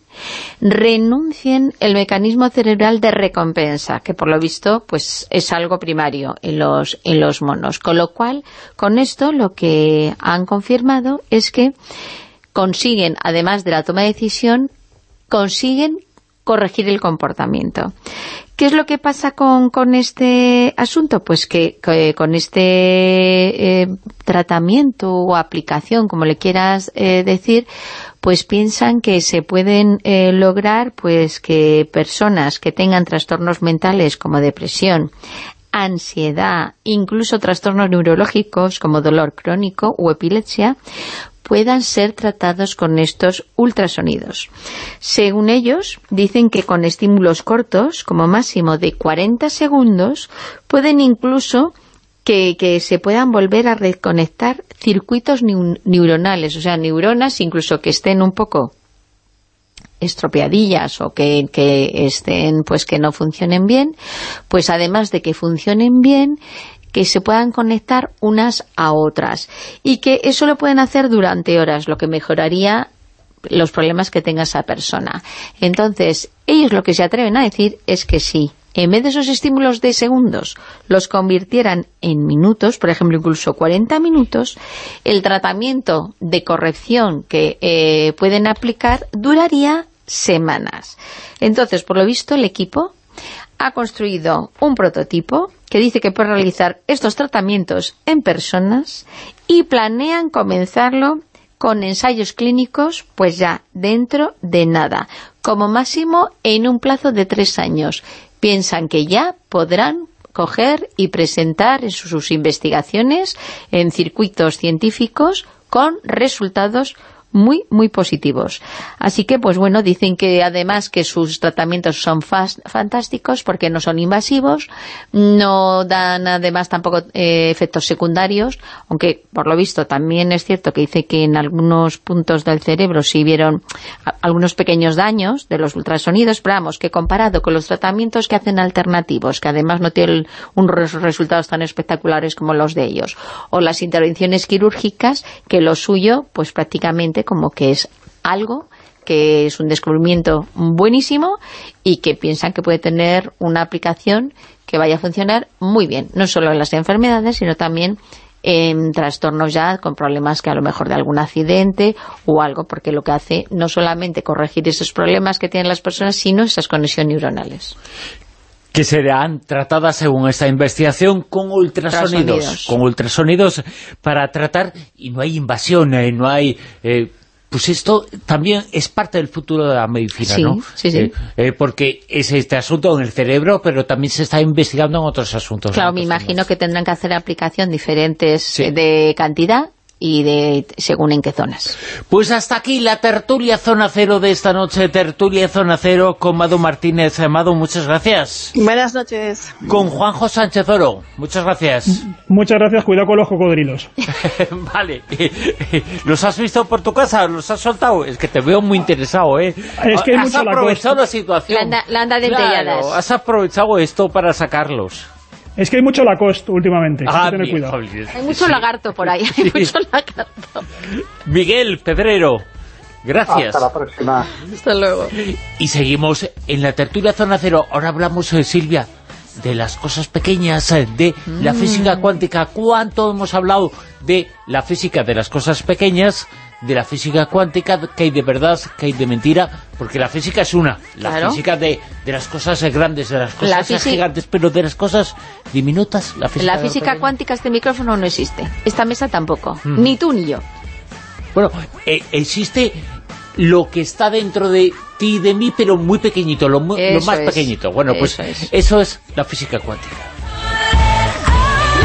renuncien el mecanismo cerebral de recompensa, que por lo visto pues es algo primario en los, en los monos. Con lo cual, con esto lo que han confirmado es que consiguen, además de la toma de decisión, consiguen corregir el comportamiento. ¿Qué es lo que pasa con, este asunto? Pues que, con este eh, tratamiento o aplicación, como le quieras eh, decir, pues piensan que se pueden eh, lograr pues que personas que tengan trastornos mentales como depresión, ansiedad, incluso trastornos neurológicos como dolor crónico o epilepsia, puedan ser tratados con estos ultrasonidos. Según ellos, dicen que con estímulos cortos, como máximo de 40 segundos, pueden incluso que, que, se puedan volver a reconectar circuitos neuronales, o sea, neuronas incluso que estén un poco estropeadillas o que, estén, pues que no funcionen bien, pues además de que funcionen bien, que se puedan conectar unas a otras y que eso lo pueden hacer durante horas, lo que mejoraría los problemas que tenga esa persona. Entonces, ellos lo que se atreven a decir es que sí, en vez de esos estímulos de segundos, los convirtieran en minutos, por ejemplo, incluso 40 minutos, el tratamiento de corrección que eh, pueden aplicar duraría semanas. Entonces, por lo visto, el equipo ha construido un prototipo que dice que puede realizar estos tratamientos en personas y planean comenzarlo con ensayos clínicos pues ya dentro de nada, como máximo en un plazo de tres años. Piensan que ya podrán coger y presentar en sus investigaciones en circuitos científicos con resultados muy, muy positivos. Así que, pues bueno, dicen que además que sus tratamientos son fantásticos porque no son invasivos, no dan además tampoco eh, efectos secundarios, aunque por lo visto también es cierto que dice que en algunos puntos del cerebro sí vieron algunos pequeños daños de los ultrasonidos, pero vamos, que comparado con los tratamientos que hacen alternativos, que además no tienen unos resultados tan espectaculares como los de ellos, o las intervenciones quirúrgicas, que lo suyo, pues prácticamente como que es algo que es un descubrimiento buenísimo y que piensan que puede tener una aplicación que vaya a funcionar muy bien, no solo en las enfermedades, sino también en trastornos ya con problemas que a lo mejor de algún accidente o algo, porque lo que hace no solamente corregir esos problemas que tienen las personas, sino esas conexiones neuronales que serán tratadas según esta investigación con ultrasonidos, con ultrasonidos para tratar, y no hay invasión, eh, no hay... Eh, pues esto también es parte del futuro de la medicina, ¿no? Sí, sí. Eh, porque es este asunto en el cerebro, pero también se está investigando en otros asuntos. Claro, me imagino que tendrán que hacer aplicación diferentes de cantidad y de según en qué zonas. Pues hasta aquí la tertulia Zona Cero de esta noche, tertulia Zona Cero con Mado Martínez. Mado, muchas gracias. Buenas noches. Con Juanjo Sánchez Oro, muchas gracias. Muchas gracias, cuidado con los cocodrilos. vale. ¿Los has visto por tu casa? ¿Los has soltado? Es que te veo muy interesado, ¿eh? Es que hay has aprovechado la, situación. La anda, de claro, has aprovechado esto para sacarlos. Es que hay mucho Lacoste últimamente, ah, tener cuidado. Hay mucho lagarto por ahí, hay mucho lagarto. Miguel Pedrero, gracias. Hasta la próxima. Hasta luego. Y seguimos en la tertulia Zona Cero. Ahora hablamos, eh, Silvia, de las cosas pequeñas, eh, de la mm. física cuántica. ¿Cuánto hemos hablado de la física de las cosas pequeñas de la física cuántica, que hay de verdad, que hay de mentira, porque la física es una, la física de, de, las cosas grandes, de las cosas gigantes, pero de las cosas diminutas, la física... La física cuántica, este micrófono no existe, esta mesa tampoco, mm. ni tú ni yo. Bueno, eh, existe lo que está dentro de ti y de mí, pero muy pequeñito, lo, más pequeñito. Bueno, pues eso es la física cuántica.